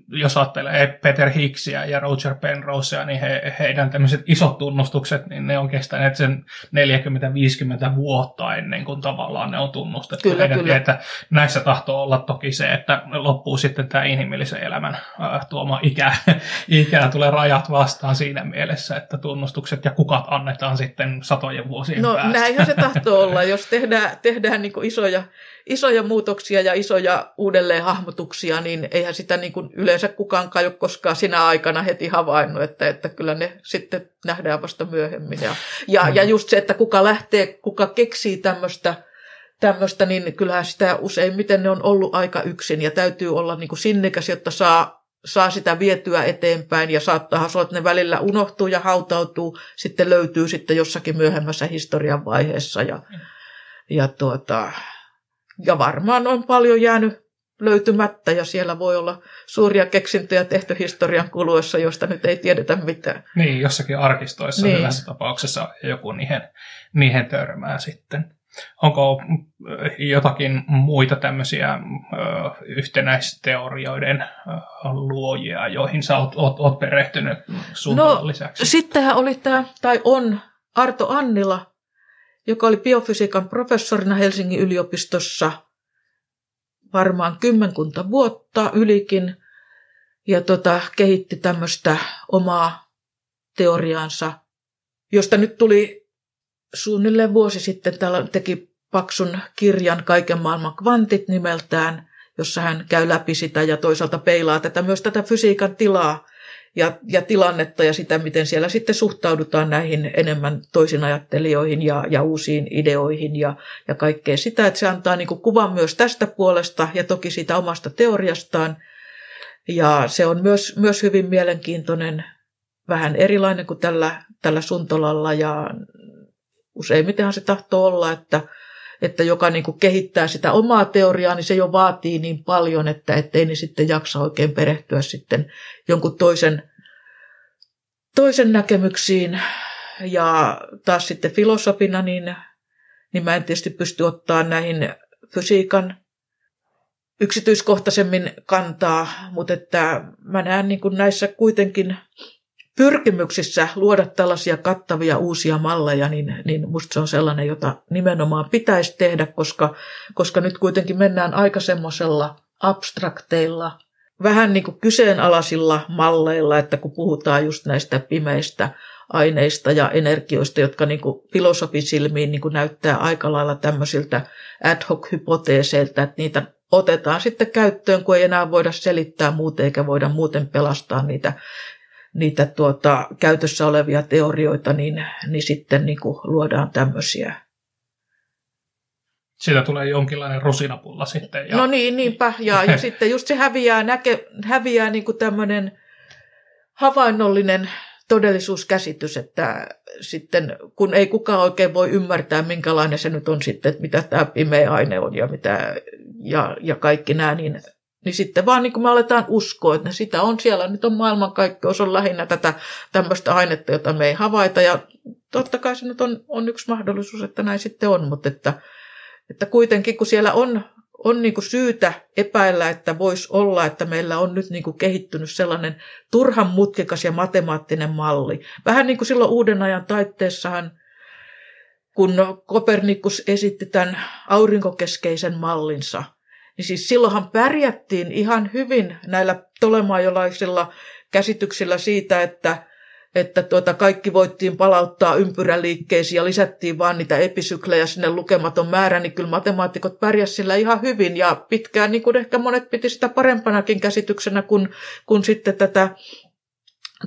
jos ajattelee Peter Hicksia ja Roger Penrosea, niin he, heidän tämmöiset isot tunnustukset, niin ne on kestäneet sen 40-50 vuotta ennen kuin tavallaan ne on tunnustettu. Kyllä, kyllä. Että näissä tahtoo olla toki se, että loppuu sitten tämä inhimillisen elämän äh, tuoma ikä, ikä tulee rajat vastaan siinä mielessä, että tunnustukset ja kukat annetaan sitten satojen vuosien no, päästä. näinhän se tahtoo olla, jos tehdään, tehdään niin isoja, isoja muutoksia ja isoja uudelleenhahmotuksia, niin eihän sitä niin kuin yleensä kukaan kai ole koskaan sinä aikana heti havainnut, että, että kyllä ne sitten nähdään vasta myöhemmin. Ja, ja, mm. ja just se, että kuka lähtee, kuka keksii tämmöistä, tämmöistä, niin kyllähän sitä useimmiten ne on ollut aika yksin. Ja täytyy olla niin kuin sinnikäs, jotta saa, saa sitä vietyä eteenpäin. Ja saattaa olla, että ne välillä unohtuu ja hautautuu, sitten löytyy sitten jossakin myöhemmässä historian vaiheessa. Ja, ja, tuota, ja varmaan on paljon jäänyt löytymättä ja siellä voi olla suuria keksintöjä tehty historian kuluessa, josta nyt ei tiedetä mitään. Niin, jossakin arkistoissa niin. hyvässä tapauksessa joku niihin, niihin törmää sitten. Onko äh, jotakin muita tämmöisiä ö, äh, yhtenäisteorioiden ö, äh, luojia, joihin sä oot, oot, oot perehtynyt sun no, lisäksi? Sittenhän oli tämä, tai on, Arto Annila, joka oli biofysiikan professorina Helsingin yliopistossa – varmaan kymmenkunta vuotta ylikin ja tota, kehitti tämmöistä omaa teoriaansa, josta nyt tuli suunnilleen vuosi sitten, täällä teki paksun kirjan Kaiken maailman kvantit nimeltään, jossa hän käy läpi sitä ja toisaalta peilaa tätä myös tätä fysiikan tilaa ja, ja tilannetta ja sitä, miten siellä sitten suhtaudutaan näihin enemmän toisinajattelijoihin ja, ja uusiin ideoihin ja, ja kaikkea sitä, että se antaa niin kuvan myös tästä puolesta ja toki siitä omasta teoriastaan. Ja se on myös, myös hyvin mielenkiintoinen, vähän erilainen kuin tällä, tällä Suntolalla ja useimmitenhan se tahtoo olla, että, että joka niin kuin kehittää sitä omaa teoriaa, niin se jo vaatii niin paljon, että ettei ne sitten jaksa oikein perehtyä sitten jonkun toisen, toisen näkemyksiin. Ja taas sitten filosofina, niin, niin mä en tietysti pysty ottaa näihin fysiikan yksityiskohtaisemmin kantaa, mutta että mä näen niin kuin näissä kuitenkin pyrkimyksissä luoda tällaisia kattavia uusia malleja, niin, niin musta se on sellainen, jota nimenomaan pitäisi tehdä, koska, koska nyt kuitenkin mennään aika semmoisella abstrakteilla, vähän niin kuin kyseenalaisilla malleilla, että kun puhutaan just näistä pimeistä aineista ja energioista, jotka niin kuin filosofisilmiin niin kuin näyttää aika lailla tämmöisiltä ad hoc-hypoteeseilta, että niitä otetaan sitten käyttöön, kun ei enää voida selittää muuten eikä voida muuten pelastaa niitä, niitä tuota, käytössä olevia teorioita, niin, niin sitten niin kuin luodaan tämmöisiä. Siitä tulee jonkinlainen rusinapulla sitten. Ja... No niin, niinpä. Ja, ja sitten just se häviää, näke, häviää niin kuin tämmöinen havainnollinen todellisuuskäsitys, että sitten kun ei kukaan oikein voi ymmärtää, minkälainen se nyt on sitten, että mitä tämä pimeä aine on ja, mitä, ja, ja kaikki nämä, niin, niin sitten vaan niin kuin me aletaan uskoa, että sitä on siellä, nyt on maailmankaikkeus, on lähinnä tätä tämmöistä ainetta, jota me ei havaita, ja totta kai se nyt on, on yksi mahdollisuus, että näin sitten on, mutta että, että kuitenkin kun siellä on on niin kuin syytä epäillä, että voisi olla, että meillä on nyt niin kuin kehittynyt sellainen turhan mutkikas ja matemaattinen malli. Vähän niin kuin silloin uuden ajan taitteessahan, kun Kopernikus esitti tämän aurinkokeskeisen mallinsa, niin siis silloinhan pärjättiin ihan hyvin näillä tolemajolaisilla käsityksillä siitä, että että tuota, kaikki voittiin palauttaa ympyräliikkeisiin ja lisättiin vaan niitä episyklejä sinne lukematon määrä, niin kyllä matemaatikot pärjäsivät sillä ihan hyvin. Ja pitkään niin kuin ehkä monet piti sitä parempanakin käsityksenä kuin, kuin sitten tätä,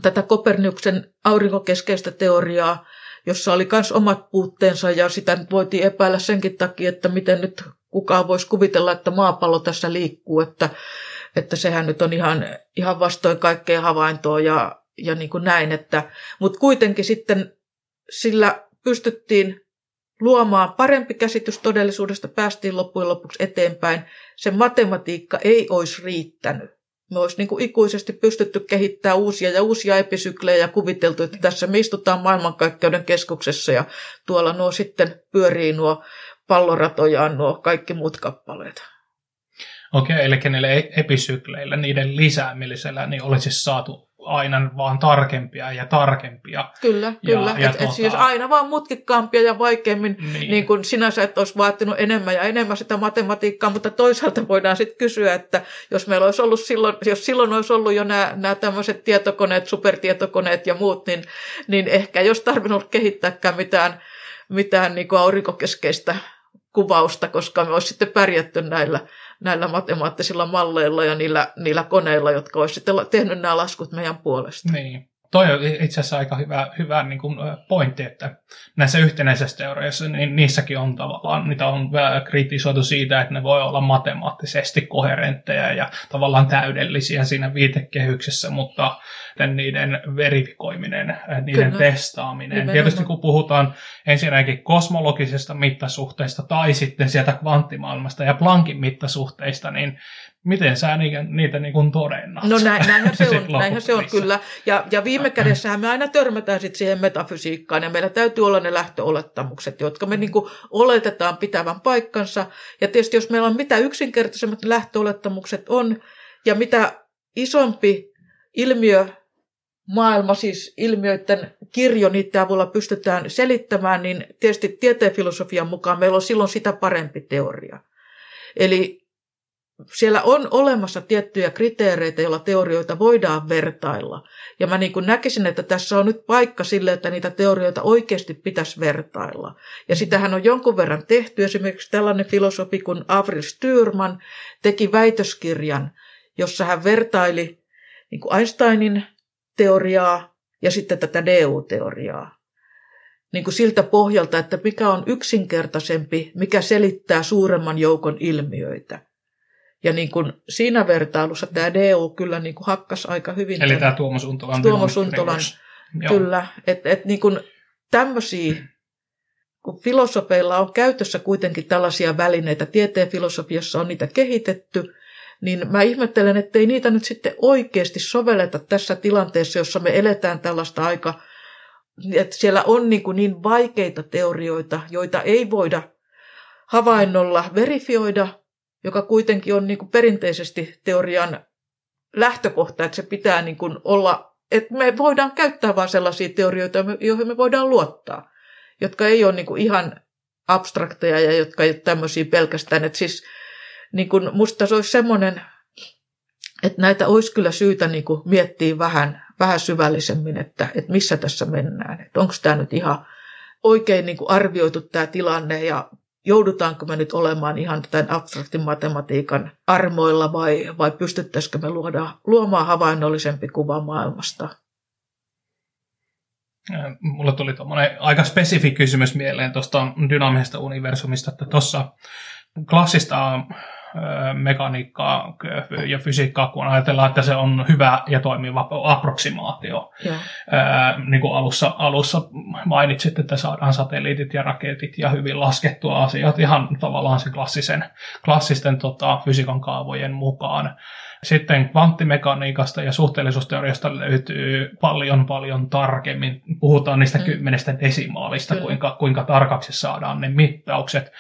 tätä Koperniuksen aurinkokeskeistä teoriaa, jossa oli myös omat puutteensa ja sitä voitiin epäillä senkin takia, että miten nyt kukaan voisi kuvitella, että maapallo tässä liikkuu, että, että sehän nyt on ihan, ihan vastoin kaikkea havaintoa ja ja niin kuin näin, että, mutta kuitenkin sitten sillä pystyttiin luomaan parempi käsitys todellisuudesta, päästiin loppujen lopuksi eteenpäin. Se matematiikka ei olisi riittänyt. Me olisi niin kuin ikuisesti pystytty kehittämään uusia ja uusia episyklejä ja kuviteltu, että tässä me istutaan maailmankaikkeuden keskuksessa ja tuolla nuo sitten pyörii nuo palloratojaan nuo kaikki muut kappaleet. Okei, eli niille e- episykleillä, niiden lisäämisellä, niin olisi saatu aina vaan tarkempia ja tarkempia. Kyllä, ja, kyllä. Ja et, tuota... et siis aina vaan mutkikkaampia ja vaikeammin, niin. niin kuin sinänsä, että olisi vaatinut enemmän ja enemmän sitä matematiikkaa, mutta toisaalta voidaan sitten kysyä, että jos meillä olisi ollut silloin, jos silloin olisi ollut jo nämä, nämä tämmöiset tietokoneet, supertietokoneet ja muut, niin, niin ehkä ei olisi tarvinnut kehittääkään mitään, mitään niin kuin aurinkokeskeistä kuvausta, koska me olisi sitten pärjätty näillä, näillä matemaattisilla malleilla ja niillä, niillä koneilla, jotka olisi sitten tehnyt nämä laskut meidän puolesta. Niin. Toi on itse asiassa aika hyvä, hyvä niin kuin pointti, että näissä yhtenäisissä teorioissa, niin niissäkin on tavallaan, niitä on kritisoitu siitä, että ne voi olla matemaattisesti koherentteja ja tavallaan täydellisiä siinä viitekehyksessä, mutta niiden verifikoiminen, niiden Kyllä. testaaminen. Nimenomaan. Tietysti kun puhutaan ensinnäkin kosmologisesta mittasuhteista tai sitten sieltä kvanttimaailmasta ja Planckin mittasuhteista, niin miten sä niitä, niitä niin kuin todennat? No näin, näinhän se on, näinhän se on kyllä. Ja, ja viime kädessähän me aina törmätään sit siihen metafysiikkaan ja meillä täytyy olla ne lähtöolettamukset, jotka me niin kuin oletetaan pitävän paikkansa. Ja tietysti jos meillä on mitä yksinkertaisemmat lähtöolettamukset on ja mitä isompi ilmiö maailma, siis ilmiöiden kirjo, niiden avulla pystytään selittämään, niin tietysti tieteen filosofian mukaan meillä on silloin sitä parempi teoria. Eli siellä on olemassa tiettyjä kriteereitä, joilla teorioita voidaan vertailla. Ja mä niin näkisin, että tässä on nyt paikka sille, että niitä teorioita oikeasti pitäisi vertailla. Ja sitähän on jonkun verran tehty. Esimerkiksi tällainen filosofi kuin Avril Styrman teki väitöskirjan, jossa hän vertaili niin Einsteinin teoriaa ja sitten tätä DU-teoriaa. Niin kuin siltä pohjalta, että mikä on yksinkertaisempi, mikä selittää suuremman joukon ilmiöitä. Ja niin kuin siinä vertailussa tämä DU kyllä niin kuin hakkas aika hyvin. Eli tämä Tuomas Untolan. Tuomas Untolan, kyllä. Että et niin kuin tämmöisiä, kun filosofeilla on käytössä kuitenkin tällaisia välineitä, tieteen filosofiassa on niitä kehitetty, niin mä ihmettelen, että ei niitä nyt sitten oikeasti sovelleta tässä tilanteessa, jossa me eletään tällaista aika että siellä on niin, kuin niin vaikeita teorioita, joita ei voida havainnolla verifioida, joka kuitenkin on niin kuin perinteisesti teorian lähtökohta, että se pitää niin kuin olla, että me voidaan käyttää vain sellaisia teorioita, joihin me voidaan luottaa, jotka ei ole niin kuin ihan abstrakteja ja jotka ei ole tämmöisiä pelkästään. Että siis niin kuin musta se olisi semmoinen, että näitä olisi kyllä syytä niin kuin miettiä vähän, vähän syvällisemmin, että, että missä tässä mennään. Että onko tämä nyt ihan oikein niin kuin arvioitu tämä tilanne ja joudutaanko me nyt olemaan ihan tämän abstraktin matematiikan armoilla vai, vai pystyttäisikö me luoda, luomaan havainnollisempi kuva maailmasta? Mulla tuli tuommoinen aika spesifi kysymys mieleen tuosta dynaamisesta universumista, että tuossa klassista mekaniikkaa ja fysiikkaa, kun ajatellaan, että se on hyvä ja toimiva approksimaatio. Ää, niin kuin alussa, alussa mainitsit, että saadaan satelliitit ja raketit ja hyvin laskettua asiat ihan tavallaan sen klassisen, klassisten tota, fysiikan kaavojen mukaan. Sitten kvanttimekaniikasta ja suhteellisuusteoriasta löytyy paljon paljon tarkemmin. Puhutaan niistä mm. kymmenestä desimaalista, kuinka, kuinka tarkaksi saadaan ne mittaukset.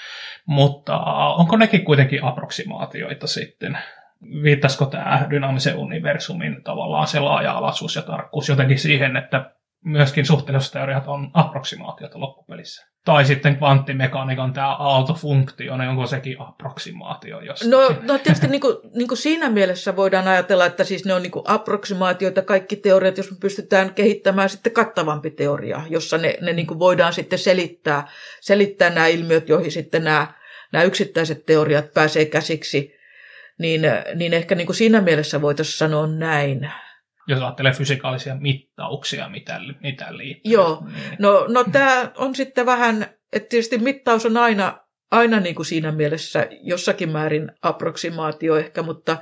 Mutta onko nekin kuitenkin approksimaatioita sitten? Viittasiko tämä dynaamisen universumin tavallaan se laaja-alaisuus ja tarkkuus jotenkin siihen, että myöskin suhteellisuusteoriat on approksimaatiota loppupelissä. Tai sitten kvanttimekaniikan tämä aaltofunktio, niin onko sekin approksimaatio jostakin? No, no tietysti niin kuin, niin kuin siinä mielessä voidaan ajatella, että siis ne on niin kuin approksimaatioita kaikki teoriat, jos me pystytään kehittämään sitten kattavampi teoria, jossa ne, ne niin kuin voidaan sitten selittää, selittää nämä ilmiöt, joihin sitten nämä, nämä yksittäiset teoriat pääsee käsiksi, niin, niin ehkä niin kuin siinä mielessä voitaisiin sanoa näin jos ajattelee fysikaalisia mittauksia, mitä, mitä liittyy. Joo, niin. no, no tämä on sitten vähän, että tietysti mittaus on aina, aina niin kuin siinä mielessä jossakin määrin approksimaatio ehkä, mutta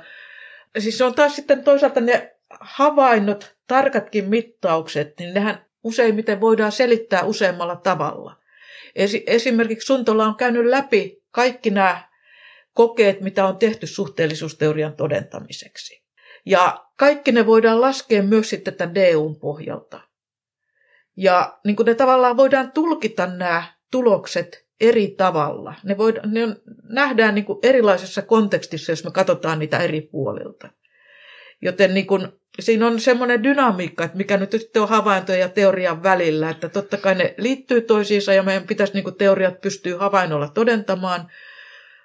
siis se on taas sitten toisaalta ne havainnot, tarkatkin mittaukset, niin nehän useimmiten voidaan selittää useammalla tavalla. Esimerkiksi Suntola on käynyt läpi kaikki nämä kokeet, mitä on tehty suhteellisuusteorian todentamiseksi. Ja kaikki ne voidaan laskea myös sitten tämän DUn pohjalta. Ja niin kuin ne tavallaan voidaan tulkita nämä tulokset eri tavalla. Ne, voidaan, ne on, nähdään niin kuin erilaisessa kontekstissa, jos me katsotaan niitä eri puolilta. Joten niin kuin, siinä on semmoinen dynamiikka, että mikä nyt sitten on havaintoja ja teorian välillä, että totta kai ne liittyy toisiinsa ja meidän pitäisi niin teoriat pystyä havainnolla todentamaan,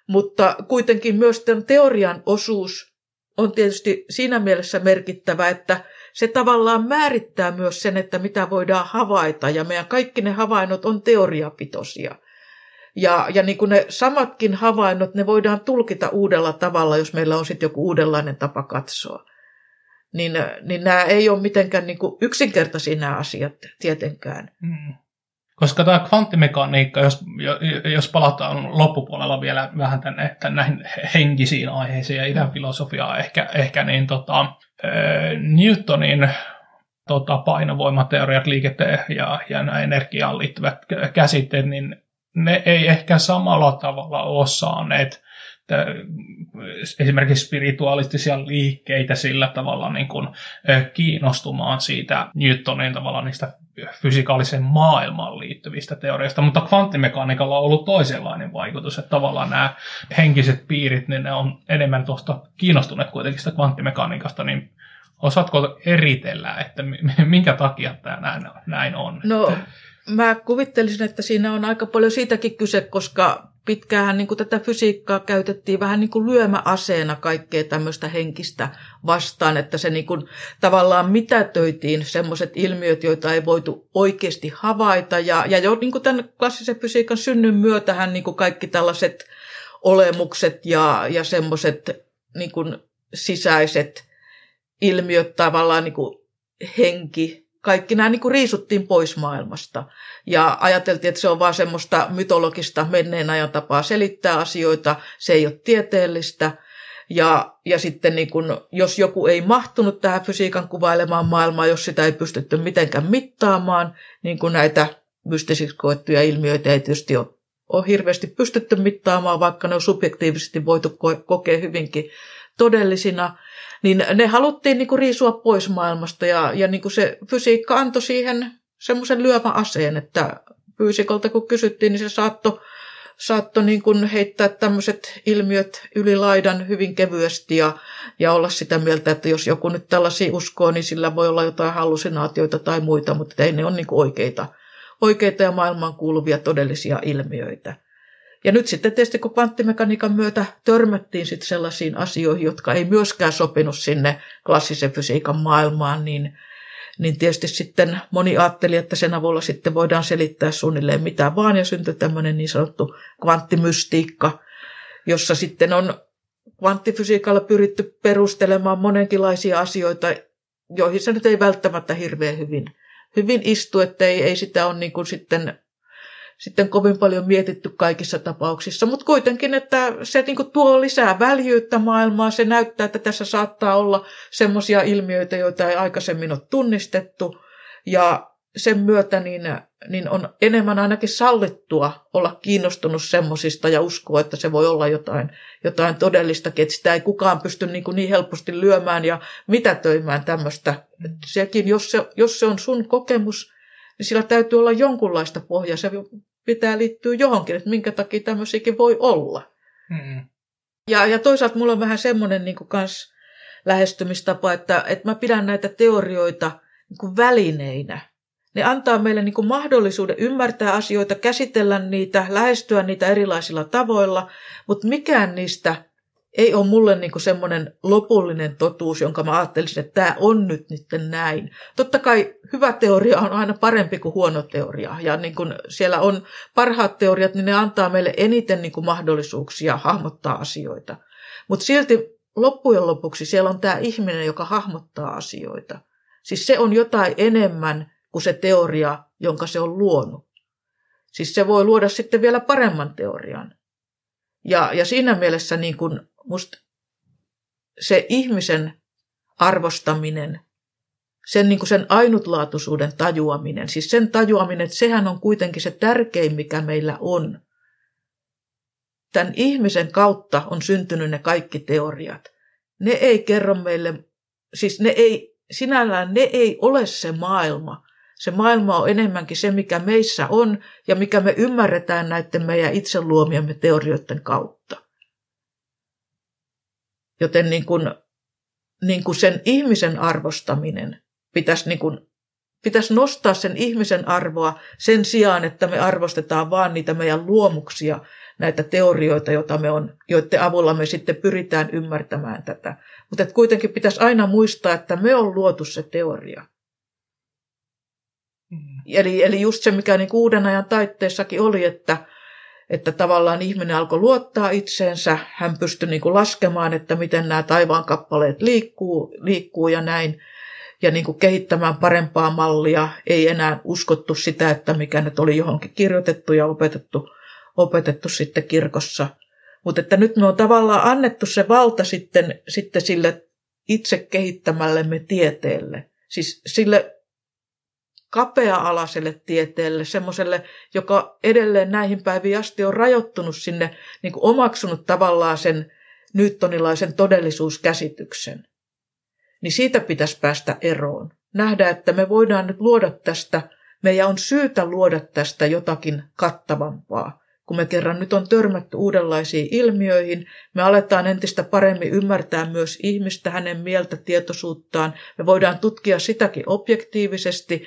mutta kuitenkin myös tämän teorian osuus on tietysti siinä mielessä merkittävä, että se tavallaan määrittää myös sen, että mitä voidaan havaita, ja meidän kaikki ne havainnot on teoriapitoisia. Ja, ja niin kuin ne samatkin havainnot, ne voidaan tulkita uudella tavalla, jos meillä on sitten joku uudenlainen tapa katsoa. Niin, niin nämä ei ole mitenkään niin kuin yksinkertaisia nämä asiat tietenkään. Mm. Koska tämä kvanttimekaniikka, jos, jos palataan loppupuolella vielä vähän tänne, että näihin henkisiin aiheisiin ja idän filosofiaan ehkä, ehkä niin tota, Newtonin tota, painovoimateoriat, liikenteen ja, ja nämä energiaan liittyvät käsitteet, niin ne ei ehkä samalla tavalla ole saaneet esimerkiksi spiritualistisia liikkeitä sillä tavalla niin kuin, kiinnostumaan siitä Newtonin tavalla niistä fysikaaliseen maailmaan liittyvistä teorioista, mutta kvanttimekaniikalla on ollut toisenlainen vaikutus, että tavallaan nämä henkiset piirit, niin ne on enemmän tuosta kiinnostuneet kuitenkin sitä kvanttimekaniikasta, niin osaatko eritellä, että minkä takia tämä näin, näin on? No, mä kuvittelisin, että siinä on aika paljon siitäkin kyse, koska pitkään niin tätä fysiikkaa käytettiin vähän niin kuin lyömäaseena kaikkea tämmöistä henkistä vastaan, että se niin kuin tavallaan mitätöitiin semmoiset ilmiöt, joita ei voitu oikeasti havaita. Ja, ja jo niin kuin tämän klassisen fysiikan synnyn myötähän niin kuin kaikki tällaiset olemukset ja, ja semmoiset niin sisäiset ilmiöt tavallaan niin kuin henki, kaikki nämä niin kuin riisuttiin pois maailmasta. Ja ajateltiin, että se on vaan semmoista mytologista menneen ajan tapaa selittää asioita, se ei ole tieteellistä. Ja, ja sitten niin kun, jos joku ei mahtunut tähän fysiikan kuvailemaan maailmaa, jos sitä ei pystytty mitenkään mittaamaan, niin kuin näitä mystisiksi koettuja ilmiöitä ei tietysti ole, ole hirveästi pystytty mittaamaan, vaikka ne on subjektiivisesti voitu kokea hyvinkin todellisina, niin ne haluttiin niin kuin riisua pois maailmasta ja, ja niin kuin se fysiikka antoi siihen semmoisen lyömäaseen, että fyysikolta kun kysyttiin, niin se saattoi saatto niin kuin heittää tämmöiset ilmiöt yli laidan hyvin kevyesti ja, ja olla sitä mieltä, että jos joku nyt tällaisia uskoo, niin sillä voi olla jotain hallusinaatioita tai muita, mutta ei ne ole niin kuin oikeita, oikeita ja maailmaan kuuluvia todellisia ilmiöitä. Ja nyt sitten tietysti kun kvanttimekaniikan myötä törmättiin sitten sellaisiin asioihin, jotka ei myöskään sopinut sinne klassisen fysiikan maailmaan, niin, niin tietysti sitten moni ajatteli, että sen avulla sitten voidaan selittää suunnilleen mitä vaan, ja syntyi tämmöinen niin sanottu kvanttimystiikka, jossa sitten on kvanttifysiikalla pyritty perustelemaan monenkinlaisia asioita, joihin se nyt ei välttämättä hirveän hyvin, hyvin istu, että ei, ei sitä ole niin kuin sitten sitten kovin paljon mietitty kaikissa tapauksissa, mutta kuitenkin, että se niin kuin tuo lisää väljyyttä maailmaan, se näyttää, että tässä saattaa olla semmoisia ilmiöitä, joita ei aikaisemmin ole tunnistettu, ja sen myötä niin, niin on enemmän ainakin sallittua olla kiinnostunut semmoisista ja uskoa, että se voi olla jotain, jotain todellista, että sitä ei kukaan pysty niin, kuin niin helposti lyömään ja mitätöimään tämmöistä. Sekin, jos se, jos se on sun kokemus, niin sillä täytyy olla jonkunlaista pohjaa. Se pitää liittyä johonkin, että minkä takia tämmöisiäkin voi olla. Mm. Ja, ja toisaalta mulla on vähän semmoinen niin kans lähestymistapa, että, että mä pidän näitä teorioita niin kuin välineinä. Ne antaa meille niin kuin mahdollisuuden ymmärtää asioita, käsitellä niitä, lähestyä niitä erilaisilla tavoilla, mutta mikään niistä ei ole mulle niin semmoinen lopullinen totuus, jonka mä ajattelisin, että tämä on nyt nyt näin. Totta kai hyvä teoria on aina parempi kuin huono teoria. Ja niin kuin siellä on parhaat teoriat, niin ne antaa meille eniten niin kuin mahdollisuuksia hahmottaa asioita. Mutta silti loppujen lopuksi siellä on tämä ihminen, joka hahmottaa asioita. Siis se on jotain enemmän kuin se teoria, jonka se on luonut. Siis se voi luoda sitten vielä paremman teorian. Ja, ja siinä mielessä niin kuin musta se ihmisen arvostaminen, sen, niin kuin sen ainutlaatuisuuden tajuaminen, siis sen tajuaminen, että sehän on kuitenkin se tärkein, mikä meillä on. Tämän ihmisen kautta on syntynyt ne kaikki teoriat. Ne ei kerro meille, siis ne ei, sinällään ne ei ole se maailma. Se maailma on enemmänkin se, mikä meissä on ja mikä me ymmärretään näiden meidän itse luomiamme teorioiden kautta. Joten niin kuin, niin kuin sen ihmisen arvostaminen pitäisi, niin kuin, pitäisi nostaa sen ihmisen arvoa sen sijaan, että me arvostetaan vaan niitä meidän luomuksia, näitä teorioita, joita me on, joiden avulla me sitten pyritään ymmärtämään tätä. Mutta kuitenkin pitäisi aina muistaa, että me on luotu se teoria. Mm. Eli, eli just se, mikä niin uuden ajan taitteessakin oli, että että tavallaan ihminen alkoi luottaa itseensä, hän pystyi niin kuin laskemaan, että miten nämä taivaan kappaleet liikkuu, liikkuu ja näin, ja niin kuin kehittämään parempaa mallia. Ei enää uskottu sitä, että mikä nyt oli johonkin kirjoitettu ja opetettu, opetettu sitten kirkossa. Mutta että nyt me on tavallaan annettu se valta sitten, sitten sille itse kehittämällemme tieteelle. Siis sille kapea-alaiselle tieteelle, semmoiselle, joka edelleen näihin päiviin asti on rajoittunut sinne, niin kuin omaksunut tavallaan sen newtonilaisen todellisuuskäsityksen. Niin siitä pitäisi päästä eroon. Nähdä, että me voidaan nyt luoda tästä, meidän on syytä luoda tästä jotakin kattavampaa. Kun me kerran nyt on törmätty uudenlaisiin ilmiöihin, me aletaan entistä paremmin ymmärtää myös ihmistä, hänen mieltä, tietoisuuttaan. Me voidaan tutkia sitäkin objektiivisesti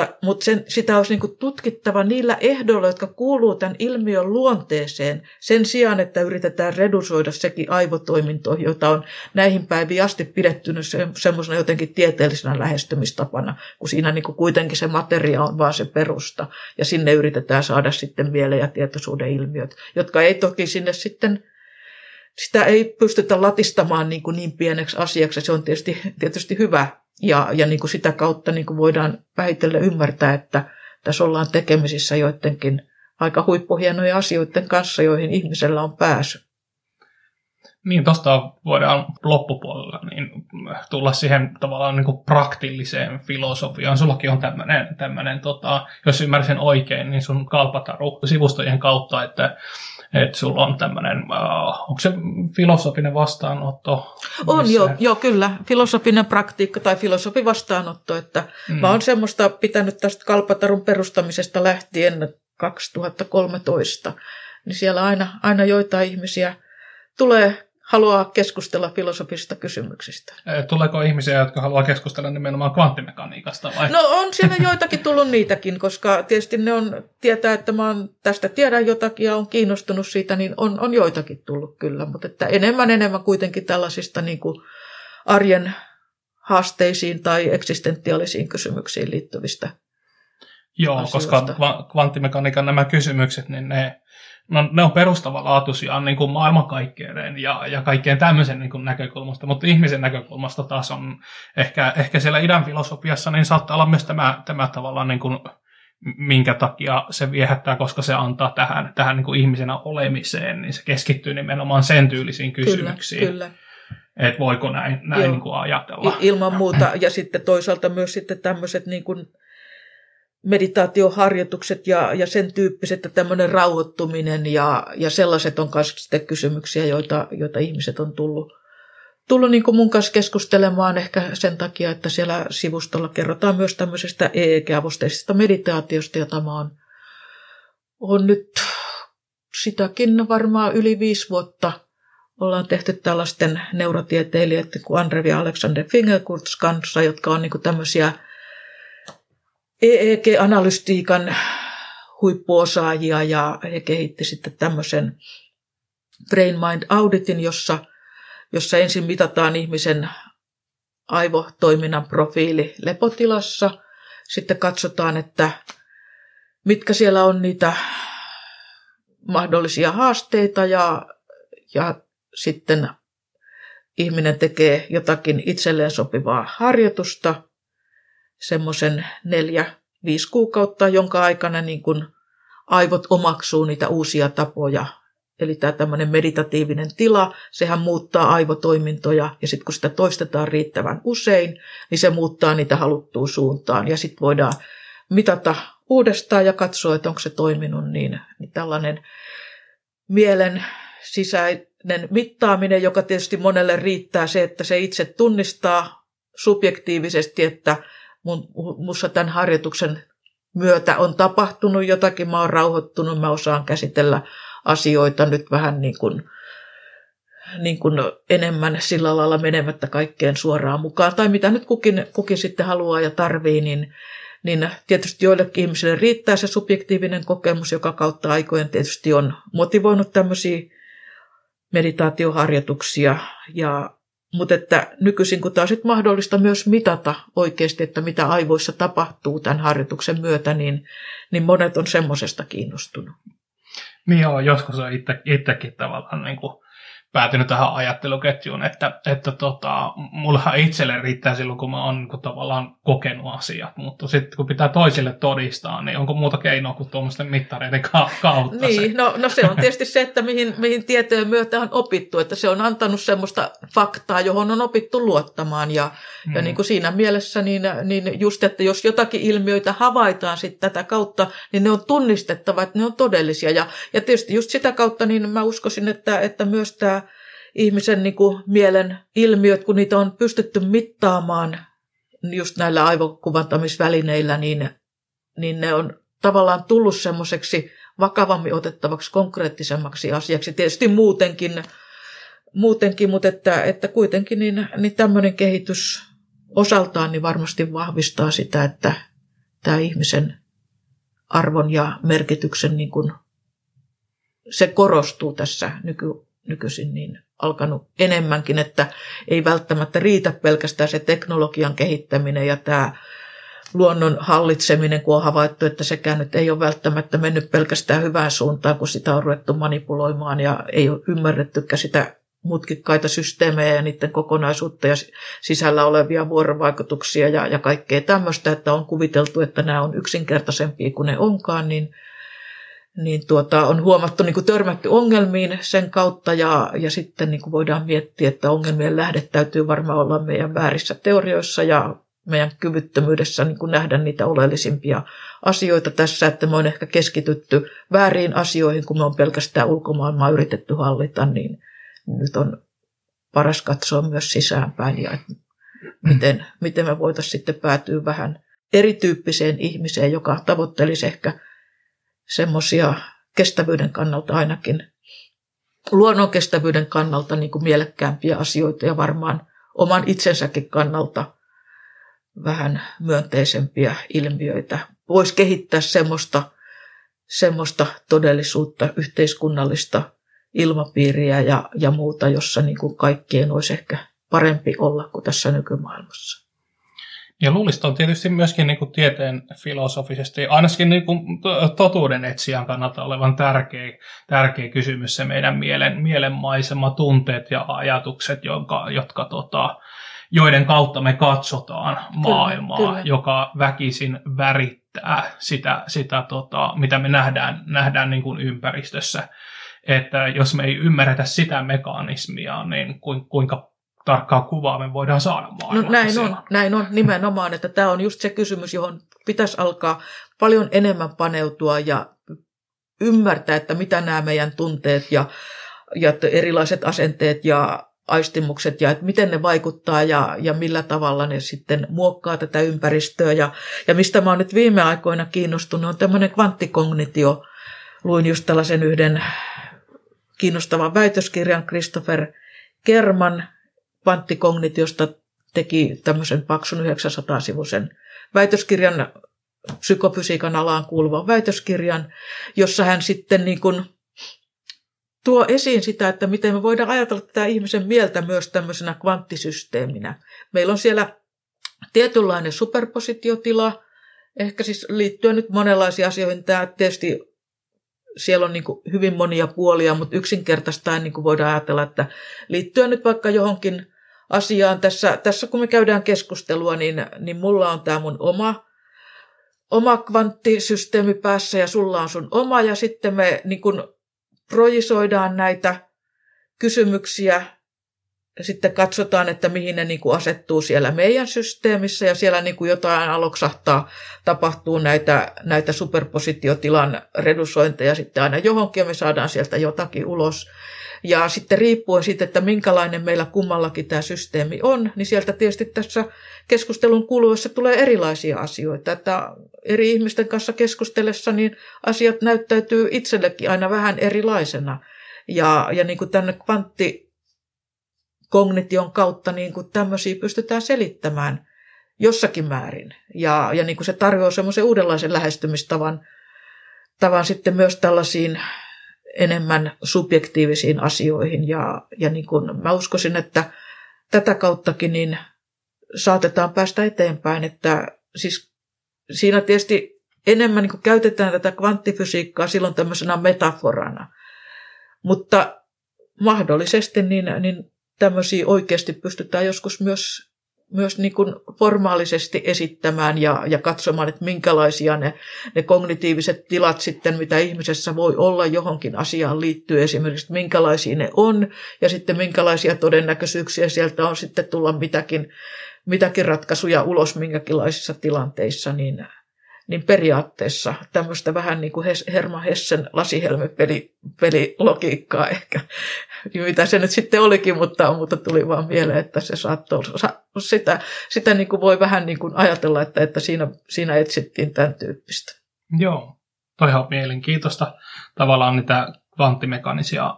mutta, mutta sen, sitä olisi niin tutkittava niillä ehdoilla, jotka kuuluu tämän ilmiön luonteeseen, sen sijaan, että yritetään redusoida sekin aivotoiminto, jota on näihin päiviin asti pidetty se, semmoisena jotenkin tieteellisenä lähestymistapana, kun siinä niin kuitenkin se materia on vaan se perusta, ja sinne yritetään saada sitten mielen ja tietoisuuden ilmiöt, jotka ei toki sinne sitten sitä ei pystytä latistamaan niin, kuin niin pieneksi asiaksi. Se on tietysti, tietysti hyvä ja, ja niin kuin sitä kautta niin kuin voidaan vähitellen ymmärtää, että tässä ollaan tekemisissä joidenkin aika huippuhienoja asioiden kanssa, joihin ihmisellä on pääsy. Niin, tuosta voidaan loppupuolella niin tulla siihen tavallaan niin kuin praktilliseen filosofiaan. Sullakin on tämmöinen, tota, jos ymmärsin oikein, niin sun kalpataru sivustojen kautta, että että sulla on tämmöinen, uh, onko se filosofinen vastaanotto? On missä... joo, joo, kyllä. Filosofinen praktiikka tai filosofi vastaanotto. Että mm. Mä oon semmoista pitänyt tästä kalpatarun perustamisesta lähtien 2013. Niin siellä aina, aina joitain ihmisiä tulee haluaa keskustella filosofista kysymyksistä. Tuleeko ihmisiä, jotka haluaa keskustella nimenomaan kvanttimekaniikasta? Vai? No on siellä joitakin tullut niitäkin, koska tietysti ne on, tietää, että mä oon tästä tiedän jotakin ja on kiinnostunut siitä, niin on, on joitakin tullut kyllä. Mutta että enemmän enemmän kuitenkin tällaisista niin kuin arjen haasteisiin tai eksistentiaalisiin kysymyksiin liittyvistä Joo, asioista. koska kvanttimekaniikan nämä kysymykset, niin ne no, ne on perustavanlaatuisia niin kuin maailmankaikkeuden ja, ja kaikkeen tämmöisen niin kuin näkökulmasta, mutta ihmisen näkökulmasta taas on ehkä, ehkä siellä idän filosofiassa niin saattaa olla myös tämä, tämä tavallaan niin kuin, minkä takia se viehättää, koska se antaa tähän, tähän niin kuin ihmisenä olemiseen, niin se keskittyy nimenomaan sen tyylisiin kysymyksiin. Kyllä, kyllä. Että voiko näin, näin niin kuin ajatella. Ilman muuta. Ja sitten toisaalta myös sitten tämmöiset niin kuin meditaatioharjoitukset ja, ja sen tyyppiset, että tämmöinen rauhoittuminen ja, ja sellaiset on myös sitten kysymyksiä, joita, joita ihmiset on tullut, tullut niin mun kanssa keskustelemaan ehkä sen takia, että siellä sivustolla kerrotaan myös tämmöisestä EEG-avusteisesta meditaatiosta, jota mä oon, on nyt sitäkin varmaan yli viisi vuotta ollaan tehty tällaisten neurotieteilijöiden kuin Andrevi ja Alexander Fingerkurts kanssa, jotka on niin tämmöisiä – EEG-analystiikan huippuosaajia ja he kehitti sitten tämmöisen Brain Mind Auditin, jossa, jossa ensin mitataan ihmisen aivotoiminnan profiili lepotilassa. Sitten katsotaan, että mitkä siellä on niitä mahdollisia haasteita ja, ja sitten ihminen tekee jotakin itselleen sopivaa harjoitusta – semmoisen neljä, viisi kuukautta, jonka aikana niin kuin aivot omaksuu niitä uusia tapoja. Eli tämä tämmöinen meditatiivinen tila, sehän muuttaa aivotoimintoja ja sitten kun sitä toistetaan riittävän usein, niin se muuttaa niitä haluttuun suuntaan. Ja sitten voidaan mitata uudestaan ja katsoa, että onko se toiminut niin, niin tällainen mielen sisäinen mittaaminen, joka tietysti monelle riittää se, että se itse tunnistaa subjektiivisesti, että mun, mussa tämän harjoituksen myötä on tapahtunut jotakin, mä oon rauhoittunut, mä osaan käsitellä asioita nyt vähän niin kuin, niin kuin enemmän sillä lailla menemättä kaikkeen suoraan mukaan, tai mitä nyt kukin, kukin sitten haluaa ja tarvii, niin, niin tietysti joillekin ihmisille riittää se subjektiivinen kokemus, joka kautta aikojen tietysti on motivoinut tämmöisiä meditaatioharjoituksia. Ja mutta että nykyisin, kun taas mahdollista myös mitata oikeasti, että mitä aivoissa tapahtuu tämän harjoituksen myötä, niin, niin monet on semmoisesta kiinnostunut. Niin joo, joskus on itse, itsekin tavallaan niin kuin päätynyt tähän ajatteluketjuun, että, että tota, mullahan itselle riittää silloin, kun mä oon niin tavallaan kokenut asiat, mutta sitten kun pitää toisille todistaa, niin onko muuta keinoa kuin tuommoisten mittareiden kautta? Niin, se? No, no se on tietysti se, että mihin, mihin tietojen myötä on opittu, että se on antanut semmoista faktaa, johon on opittu luottamaan ja, mm. ja niin kuin siinä mielessä, niin, niin just, että jos jotakin ilmiöitä havaitaan sitten tätä kautta, niin ne on tunnistettava, että ne on todellisia ja, ja tietysti just sitä kautta, niin mä uskoisin, että, että myös tämä ihmisen niin kuin mielen ilmiöt, kun niitä on pystytty mittaamaan just näillä aivokuvantamisvälineillä, niin, niin ne on tavallaan tullut semmoiseksi vakavammin otettavaksi, konkreettisemmaksi asiaksi. Tietysti muutenkin, muutenkin mutta että, että kuitenkin niin, niin tämmöinen kehitys osaltaan niin varmasti vahvistaa sitä, että tämä ihmisen arvon ja merkityksen niin kuin, se korostuu tässä nyky, nykyisin niin alkanut enemmänkin, että ei välttämättä riitä pelkästään se teknologian kehittäminen ja tämä luonnon hallitseminen, kun on havaittu, että sekään nyt ei ole välttämättä mennyt pelkästään hyvään suuntaan, kun sitä on ruvettu manipuloimaan ja ei ole ymmärrettykään sitä mutkikkaita systeemejä ja niiden kokonaisuutta ja sisällä olevia vuorovaikutuksia ja, ja kaikkea tämmöistä, että on kuviteltu, että nämä on yksinkertaisempia kuin ne onkaan, niin, niin tuota, on huomattu niin kuin törmätty ongelmiin sen kautta ja, ja sitten niin kuin voidaan miettiä, että ongelmien lähde täytyy varmaan olla meidän väärissä teorioissa ja meidän kyvyttömyydessä niin kuin nähdä niitä oleellisimpia asioita tässä, että me on ehkä keskitytty väärin asioihin, kun me on pelkästään ulkomaailmaa yritetty hallita, niin nyt on paras katsoa myös sisäänpäin ja miten, miten me voitaisiin sitten päätyä vähän erityyppiseen ihmiseen, joka tavoittelisi ehkä semmoisia kestävyyden kannalta ainakin, luonnon kestävyyden kannalta niin kuin mielekkäämpiä asioita ja varmaan oman itsensäkin kannalta vähän myönteisempiä ilmiöitä. Voisi kehittää semmoista, semmoista todellisuutta, yhteiskunnallista ilmapiiriä ja, ja muuta, jossa niin kuin kaikkien olisi ehkä parempi olla kuin tässä nykymaailmassa. Ja luulista on tietysti myöskin niin kuin tieteen filosofisesti, ainakin niin kuin totuuden etsijän kannalta olevan tärkeä, tärkeä kysymys se meidän mielen, mielenmaisema, tunteet ja ajatukset, jonka, jotka tota, joiden kautta me katsotaan maailmaa, kyllä, kyllä. joka väkisin värittää sitä, sitä tota, mitä me nähdään, nähdään niin kuin ympäristössä. Että jos me ei ymmärretä sitä mekanismia, niin kuinka tarkkaa kuvaa me voidaan saada maailmasta. No näin on, näin on nimenomaan, että tämä on just se kysymys, johon pitäisi alkaa paljon enemmän paneutua ja ymmärtää, että mitä nämä meidän tunteet ja, ja erilaiset asenteet ja aistimukset ja että miten ne vaikuttaa ja, ja millä tavalla ne sitten muokkaa tätä ympäristöä. Ja, ja mistä mä oon nyt viime aikoina kiinnostunut on tämmöinen kvanttikognitio. Luin just tällaisen yhden kiinnostavan väitöskirjan Christopher Kerman kvanttikognitiosta teki tämmöisen paksun 900-sivuisen väitöskirjan, psykofysiikan alaan kuuluvan väitöskirjan, jossa hän sitten niin kuin tuo esiin sitä, että miten me voidaan ajatella tätä ihmisen mieltä myös tämmöisenä kvanttisysteeminä. Meillä on siellä tietynlainen superpositiotila, ehkä siis liittyen nyt monenlaisiin asioihin. Tämä tietysti siellä on niin hyvin monia puolia, mutta yksinkertaistaan niin voidaan ajatella, että liittyen nyt vaikka johonkin asiaan. Tässä, tässä kun me käydään keskustelua, niin, niin mulla on tämä mun oma, oma kvanttisysteemi päässä ja sulla on sun oma. Ja sitten me niin kun projisoidaan näitä kysymyksiä. Ja sitten katsotaan, että mihin ne niin kuin asettuu siellä meidän systeemissä. Ja siellä niin kuin jotain aloksahtaa, tapahtuu näitä, näitä superpositiotilan redusointeja sitten aina johonkin. Ja me saadaan sieltä jotakin ulos. Ja sitten riippuen siitä, että minkälainen meillä kummallakin tämä systeemi on, niin sieltä tietysti tässä keskustelun kuluessa tulee erilaisia asioita. Että eri ihmisten kanssa keskustellessa niin asiat näyttäytyy itsellekin aina vähän erilaisena. Ja, ja niin kuin tänne kvanttikognition kautta niin kuin tämmöisiä pystytään selittämään jossakin määrin. Ja, ja niin kuin se tarjoaa semmoisen uudenlaisen lähestymistavan tavan sitten myös tällaisiin enemmän subjektiivisiin asioihin. Ja, ja niin kuin mä uskoisin, että tätä kauttakin niin saatetaan päästä eteenpäin. Että siis siinä tietysti enemmän niin käytetään tätä kvanttifysiikkaa silloin tämmöisenä metaforana. Mutta mahdollisesti niin, niin tämmöisiä oikeasti pystytään joskus myös myös niin kuin formaalisesti esittämään ja, ja katsomaan, että minkälaisia ne, ne kognitiiviset tilat sitten, mitä ihmisessä voi olla johonkin asiaan liittyy. Esimerkiksi, minkälaisia ne on ja sitten minkälaisia todennäköisyyksiä sieltä on sitten tulla mitäkin, mitäkin ratkaisuja ulos minkäkinlaisissa tilanteissa, niin niin periaatteessa tämmöistä vähän niin kuin Herma Hessen lasihelmepelilogiikkaa ehkä, mitä se nyt sitten olikin, mutta, mutta tuli vaan mieleen, että se saattoi, sitä, sitä niin kuin voi vähän niin kuin ajatella, että, että siinä, siinä etsittiin tämän tyyppistä. Joo, toi on mielenkiintoista. Tavallaan niitä kvanttimekanisia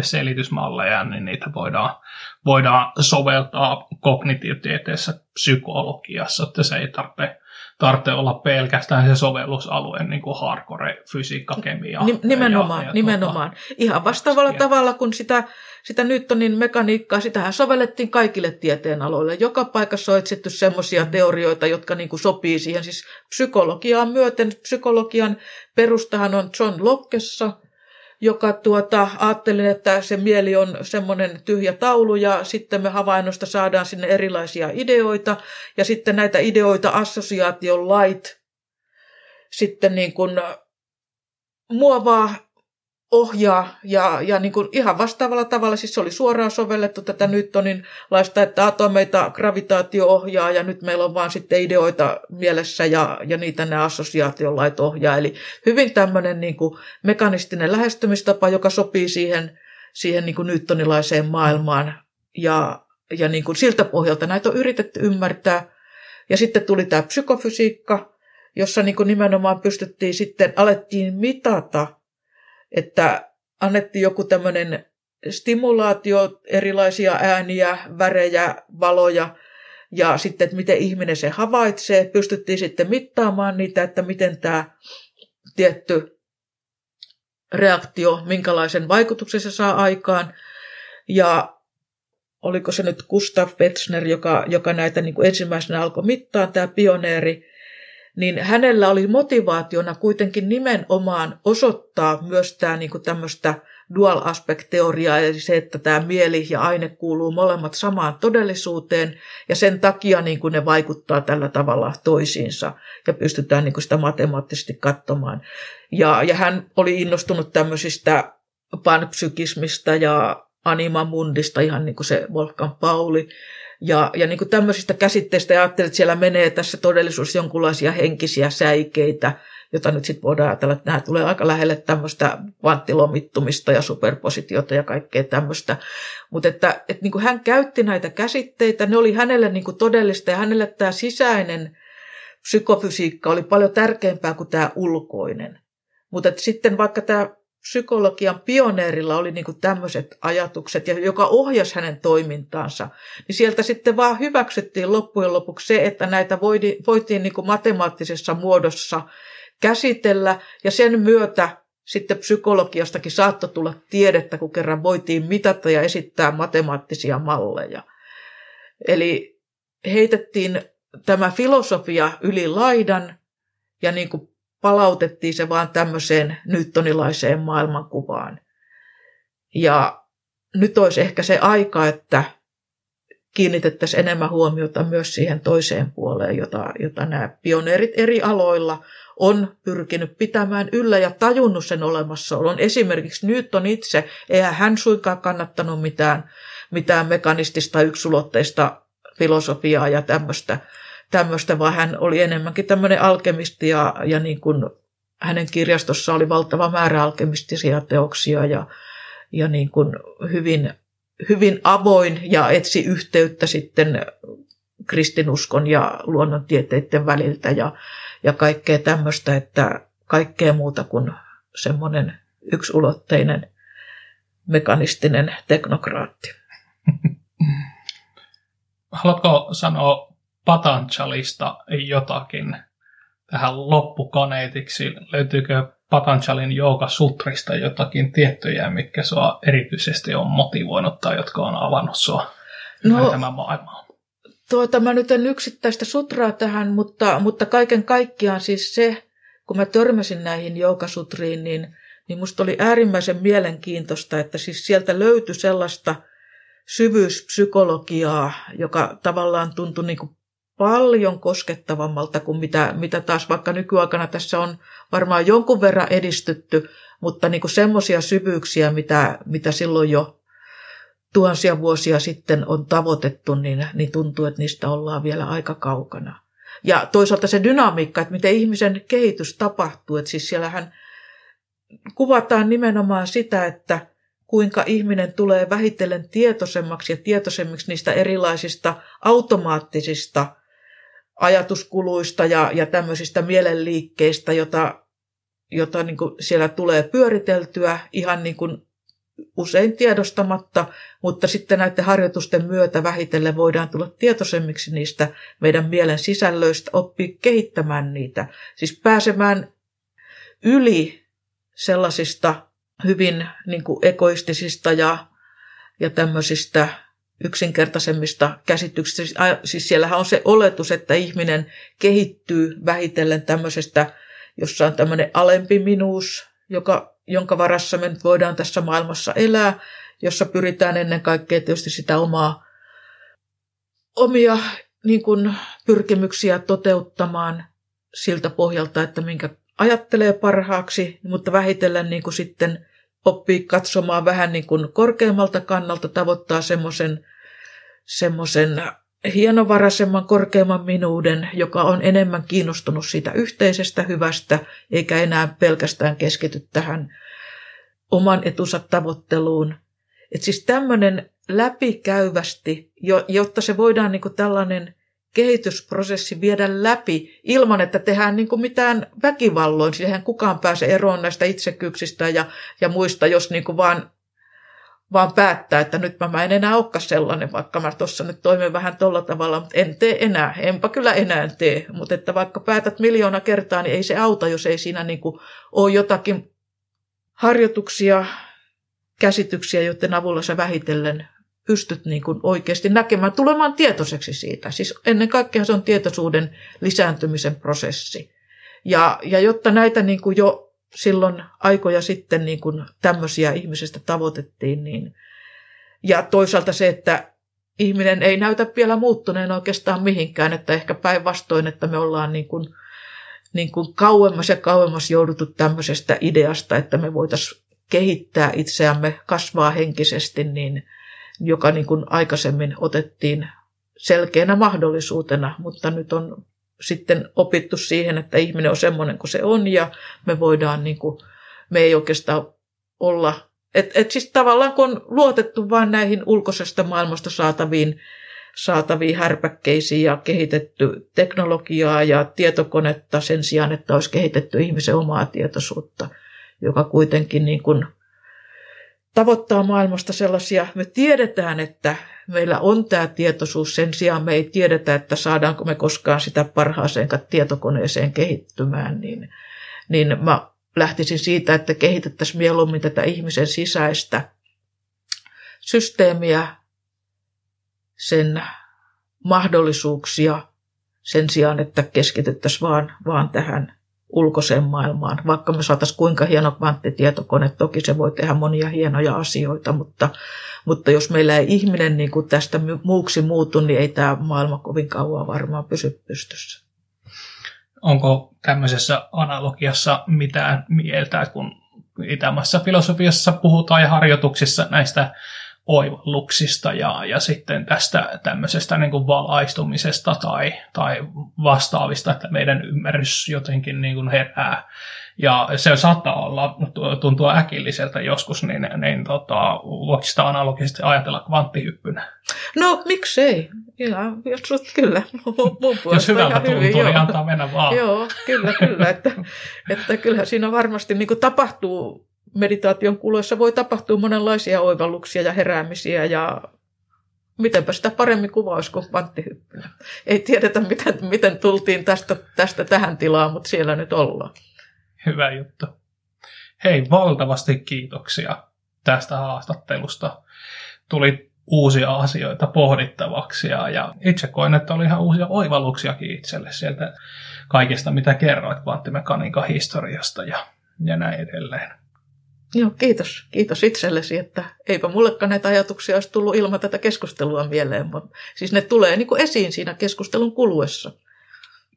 selitysmalleja, niin niitä voidaan, voidaan soveltaa kognitiotieteessä psykologiassa, että se ei tarvitse tarvitse olla pelkästään se sovellusalue, niin kuin hardcore fysiikka, kemia. Nimenomaan, ja, ja nimenomaan. Tuota, Ihan vastaavalla ja... tavalla kuin sitä, sitä Newtonin mekaniikkaa, sitähän sovellettiin kaikille tieteenaloille. Joka paikassa on etsitty semmoisia teorioita, jotka niin kuin sopii siihen. Siis psykologiaan myöten, psykologian perustahan on John Lockessa – joka tuota, ajattelin, että se mieli on semmoinen tyhjä taulu ja sitten me havainnosta saadaan sinne erilaisia ideoita. Ja sitten näitä ideoita assosiaation lait sitten niin kuin muovaa ohjaa ja, ja niin kuin ihan vastaavalla tavalla, siis se oli suoraan sovellettu tätä Newtonin laista, että atomeita gravitaatio ohjaa ja nyt meillä on vaan sitten ideoita mielessä ja, ja niitä nämä assosiaatiolait ohjaa. Eli hyvin tämmöinen niin kuin mekanistinen lähestymistapa, joka sopii siihen, siihen niin kuin Newtonilaiseen maailmaan ja, ja niin kuin siltä pohjalta näitä on yritetty ymmärtää. Ja sitten tuli tämä psykofysiikka, jossa niin kuin nimenomaan pystyttiin sitten, alettiin mitata että annettiin joku tämmöinen stimulaatio, erilaisia ääniä, värejä, valoja, ja sitten, että miten ihminen se havaitsee. Pystyttiin sitten mittaamaan niitä, että miten tämä tietty reaktio, minkälaisen vaikutuksen se saa aikaan. Ja oliko se nyt Gustav Wetzner, joka, joka näitä niin kuin ensimmäisenä alkoi mittaa, tämä pioneeri, niin hänellä oli motivaationa kuitenkin nimenomaan osoittaa myös tämä niin tämmöistä dual aspect teoriaa, eli se, että tämä mieli ja aine kuuluu molemmat samaan todellisuuteen, ja sen takia niin kuin ne vaikuttaa tällä tavalla toisiinsa, ja pystytään niin kuin sitä matemaattisesti katsomaan. Ja, ja hän oli innostunut tämmöisistä panpsykismista ja animamundista, ihan niin kuin se Wolfgang Pauli, ja, ja niin kuin tämmöisistä käsitteistä ja ajattelin, että siellä menee tässä todellisuus jonkunlaisia henkisiä säikeitä, jota nyt sitten voidaan ajatella, että nämä tulee aika lähelle tämmöistä kvanttilomittumista ja superpositiota ja kaikkea tämmöistä. Mutta että, että niin kuin hän käytti näitä käsitteitä, ne oli hänelle niin kuin todellista ja hänelle tämä sisäinen psykofysiikka oli paljon tärkeämpää kuin tämä ulkoinen. Mutta sitten vaikka tämä psykologian pioneerilla oli niin kuin tämmöiset ajatukset, ja joka ohjasi hänen toimintaansa, niin sieltä sitten vaan hyväksyttiin loppujen lopuksi se, että näitä voitiin, niin kuin matemaattisessa muodossa käsitellä, ja sen myötä sitten psykologiastakin saattoi tulla tiedettä, kun kerran voitiin mitata ja esittää matemaattisia malleja. Eli heitettiin tämä filosofia yli laidan, ja niin kuin palautettiin se vaan tämmöiseen nyttonilaiseen maailmankuvaan. Ja nyt olisi ehkä se aika, että kiinnitettäisiin enemmän huomiota myös siihen toiseen puoleen, jota, jota nämä pioneerit eri aloilla on pyrkinyt pitämään yllä ja tajunnut sen olemassaolon. Esimerkiksi Newton itse, eihän hän suinkaan kannattanut mitään, mitään mekanistista yksulotteista filosofiaa ja tämmöistä tämmöistä, vaan hän oli enemmänkin tämmöinen alkemisti ja, ja niin kuin hänen kirjastossa oli valtava määrä alkemistisia teoksia ja, ja niin kuin hyvin, hyvin avoin ja etsi yhteyttä sitten kristinuskon ja luonnontieteiden väliltä ja, ja kaikkea tämmöistä, että kaikkea muuta kuin semmoinen yksulotteinen mekanistinen teknokraatti. Haluatko sanoa Patanchalista jotakin tähän loppukaneetiksi? Löytyykö Patanchalin Jooga Sutrista jotakin tiettyjä, mitkä sua erityisesti on motivoinut tai jotka on avannut sua no, tämän maailmaan? Tuota, mä nyt en yksittäistä sutraa tähän, mutta, mutta kaiken kaikkiaan siis se, kun mä törmäsin näihin joukasutriin, niin, niin musta oli äärimmäisen mielenkiintoista, että siis sieltä löytyi sellaista syvyyspsykologiaa, joka tavallaan tuntui niin kuin paljon koskettavammalta kuin mitä, mitä taas vaikka nykyaikana tässä on varmaan jonkun verran edistytty, mutta niin semmoisia syvyyksiä, mitä, mitä silloin jo tuhansia vuosia sitten on tavoitettu, niin, niin tuntuu, että niistä ollaan vielä aika kaukana. Ja toisaalta se dynamiikka, että miten ihmisen kehitys tapahtuu, että siis siellähän kuvataan nimenomaan sitä, että kuinka ihminen tulee vähitellen tietoisemmaksi ja tietoisemmiksi niistä erilaisista automaattisista ajatuskuluista ja, ja tämmöisistä mielenliikkeistä, jota, jota niin kuin siellä tulee pyöriteltyä ihan niin kuin usein tiedostamatta, mutta sitten näiden harjoitusten myötä vähitellen voidaan tulla tietoisemmiksi niistä meidän mielen sisällöistä, oppia kehittämään niitä, siis pääsemään yli sellaisista hyvin niin kuin egoistisista ja, ja tämmöisistä yksinkertaisemmista käsityksistä. Siis, siis siellähän on se oletus, että ihminen kehittyy vähitellen tämmöisestä, jossa on tämmöinen alempi minuus, joka, jonka varassa me nyt voidaan tässä maailmassa elää, jossa pyritään ennen kaikkea tietysti sitä omaa, omia niin kuin, pyrkimyksiä toteuttamaan siltä pohjalta, että minkä ajattelee parhaaksi, mutta vähitellen niin kuin sitten oppii katsomaan vähän niin kuin korkeammalta kannalta, tavoittaa semmoisen semmoisen hienovaraisemman, korkeamman minuuden, joka on enemmän kiinnostunut siitä yhteisestä hyvästä, eikä enää pelkästään keskity tähän oman etunsa tavoitteluun. Et siis tämmöinen läpikäyvästi, jotta se voidaan niin tällainen kehitysprosessi viedä läpi ilman, että tehdään niin kuin mitään väkivalloin. Siihen kukaan pääse eroon näistä itsekyksistä ja, ja muista, jos niin kuin vaan vaan päättää, että nyt mä, mä en enää olekaan sellainen, vaikka mä tuossa nyt toimin vähän tolla tavalla, mutta en tee enää, enpä kyllä enää tee. Mutta että vaikka päätät miljoona kertaa, niin ei se auta, jos ei siinä niin kuin ole jotakin harjoituksia, käsityksiä, joiden avulla sä vähitellen pystyt niin kuin oikeasti näkemään, tulemaan tietoiseksi siitä. Siis ennen kaikkea se on tietoisuuden lisääntymisen prosessi. Ja, ja jotta näitä niin kuin jo silloin aikoja sitten niin kuin tämmöisiä ihmisestä tavoitettiin. Niin. Ja toisaalta se, että ihminen ei näytä vielä muuttuneen oikeastaan mihinkään, että ehkä päinvastoin, että me ollaan niin kuin, niin kuin kauemmas ja kauemmas jouduttu tämmöisestä ideasta, että me voitaisiin kehittää itseämme, kasvaa henkisesti, niin joka niin kuin aikaisemmin otettiin selkeänä mahdollisuutena, mutta nyt on sitten opittu siihen, että ihminen on semmoinen kuin se on ja me voidaan, niin kuin, me ei oikeastaan olla, että et siis tavallaan kun on luotettu vain näihin ulkoisesta maailmasta saataviin, saataviin härpäkkeisiin ja kehitetty teknologiaa ja tietokonetta sen sijaan, että olisi kehitetty ihmisen omaa tietoisuutta, joka kuitenkin niin kuin tavoittaa maailmasta sellaisia, me tiedetään, että meillä on tämä tietoisuus, sen sijaan me ei tiedetä, että saadaanko me koskaan sitä parhaaseen tietokoneeseen kehittymään, niin, niin mä lähtisin siitä, että kehitettäisiin mieluummin tätä ihmisen sisäistä systeemiä, sen mahdollisuuksia sen sijaan, että keskityttäisiin vaan, vaan tähän ulkoiseen maailmaan. Vaikka me saataisiin kuinka hieno kvanttitietokone, toki se voi tehdä monia hienoja asioita, mutta, mutta jos meillä ei ihminen niin kuin tästä muuksi muutu, niin ei tämä maailma kovin kauan varmaan pysy pystyssä. Onko tämmöisessä analogiassa mitään mieltä, kun itämässä filosofiassa puhutaan ja harjoituksissa näistä oivalluksista ja, ja sitten tästä tämmöisestä niin kuin valaistumisesta tai, tai vastaavista, että meidän ymmärrys jotenkin niin kuin herää. Ja se saattaa olla, tuntua äkilliseltä joskus, niin, niin tota, voiko sitä analogisesti ajatella kvanttihyppynä? No miksei? Ja, jos, kyllä, mun jos hyvältä tuntuu, hyvin, niin antaa mennä vaan. Joo, kyllä, kyllä. Että, että kyllähän siinä varmasti niin kuin tapahtuu meditaation kuluessa voi tapahtua monenlaisia oivalluksia ja heräämisiä ja mitenpä sitä paremmin kuvaus kuin kvanttihyppynä. Ei tiedetä, miten, miten tultiin tästä, tästä tähän tilaan, mutta siellä nyt ollaan. Hyvä juttu. Hei, valtavasti kiitoksia tästä haastattelusta. Tuli uusia asioita pohdittavaksi ja, ja itse koen, että oli ihan uusia oivalluksiakin itselle sieltä kaikesta, mitä kerroit kvanttimekaniikan historiasta ja, ja näin edelleen. Joo, kiitos. Kiitos itsellesi, että eipä mullekaan näitä ajatuksia olisi tullut ilman tätä keskustelua mieleen, mutta siis ne tulee niin kuin esiin siinä keskustelun kuluessa.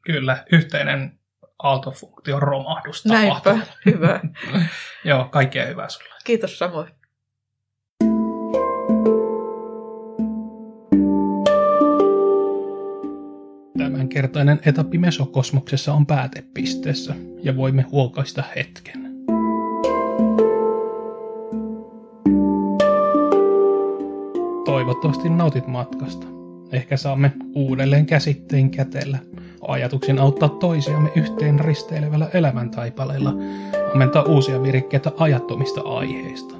Kyllä, yhteinen aaltofunktion romahdus Näinpä, hyvä. Joo, kaikkea hyvää sulle. Kiitos samoin. Tämänkertainen etappi mesokosmoksessa on päätepisteessä ja voimme huokaista hetken. Toivottavasti nautit matkasta. Ehkä saamme uudelleen käsitteen kätellä. Ajatuksin auttaa toisiamme yhteen risteilevällä elämäntaipaleella, ammentaa uusia virikkeitä ajattomista aiheista.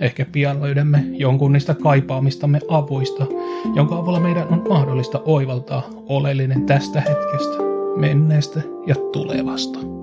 Ehkä pian löydämme jonkun niistä kaipaamistamme avuista, jonka avulla meidän on mahdollista oivaltaa oleellinen tästä hetkestä, menneestä ja tulevasta.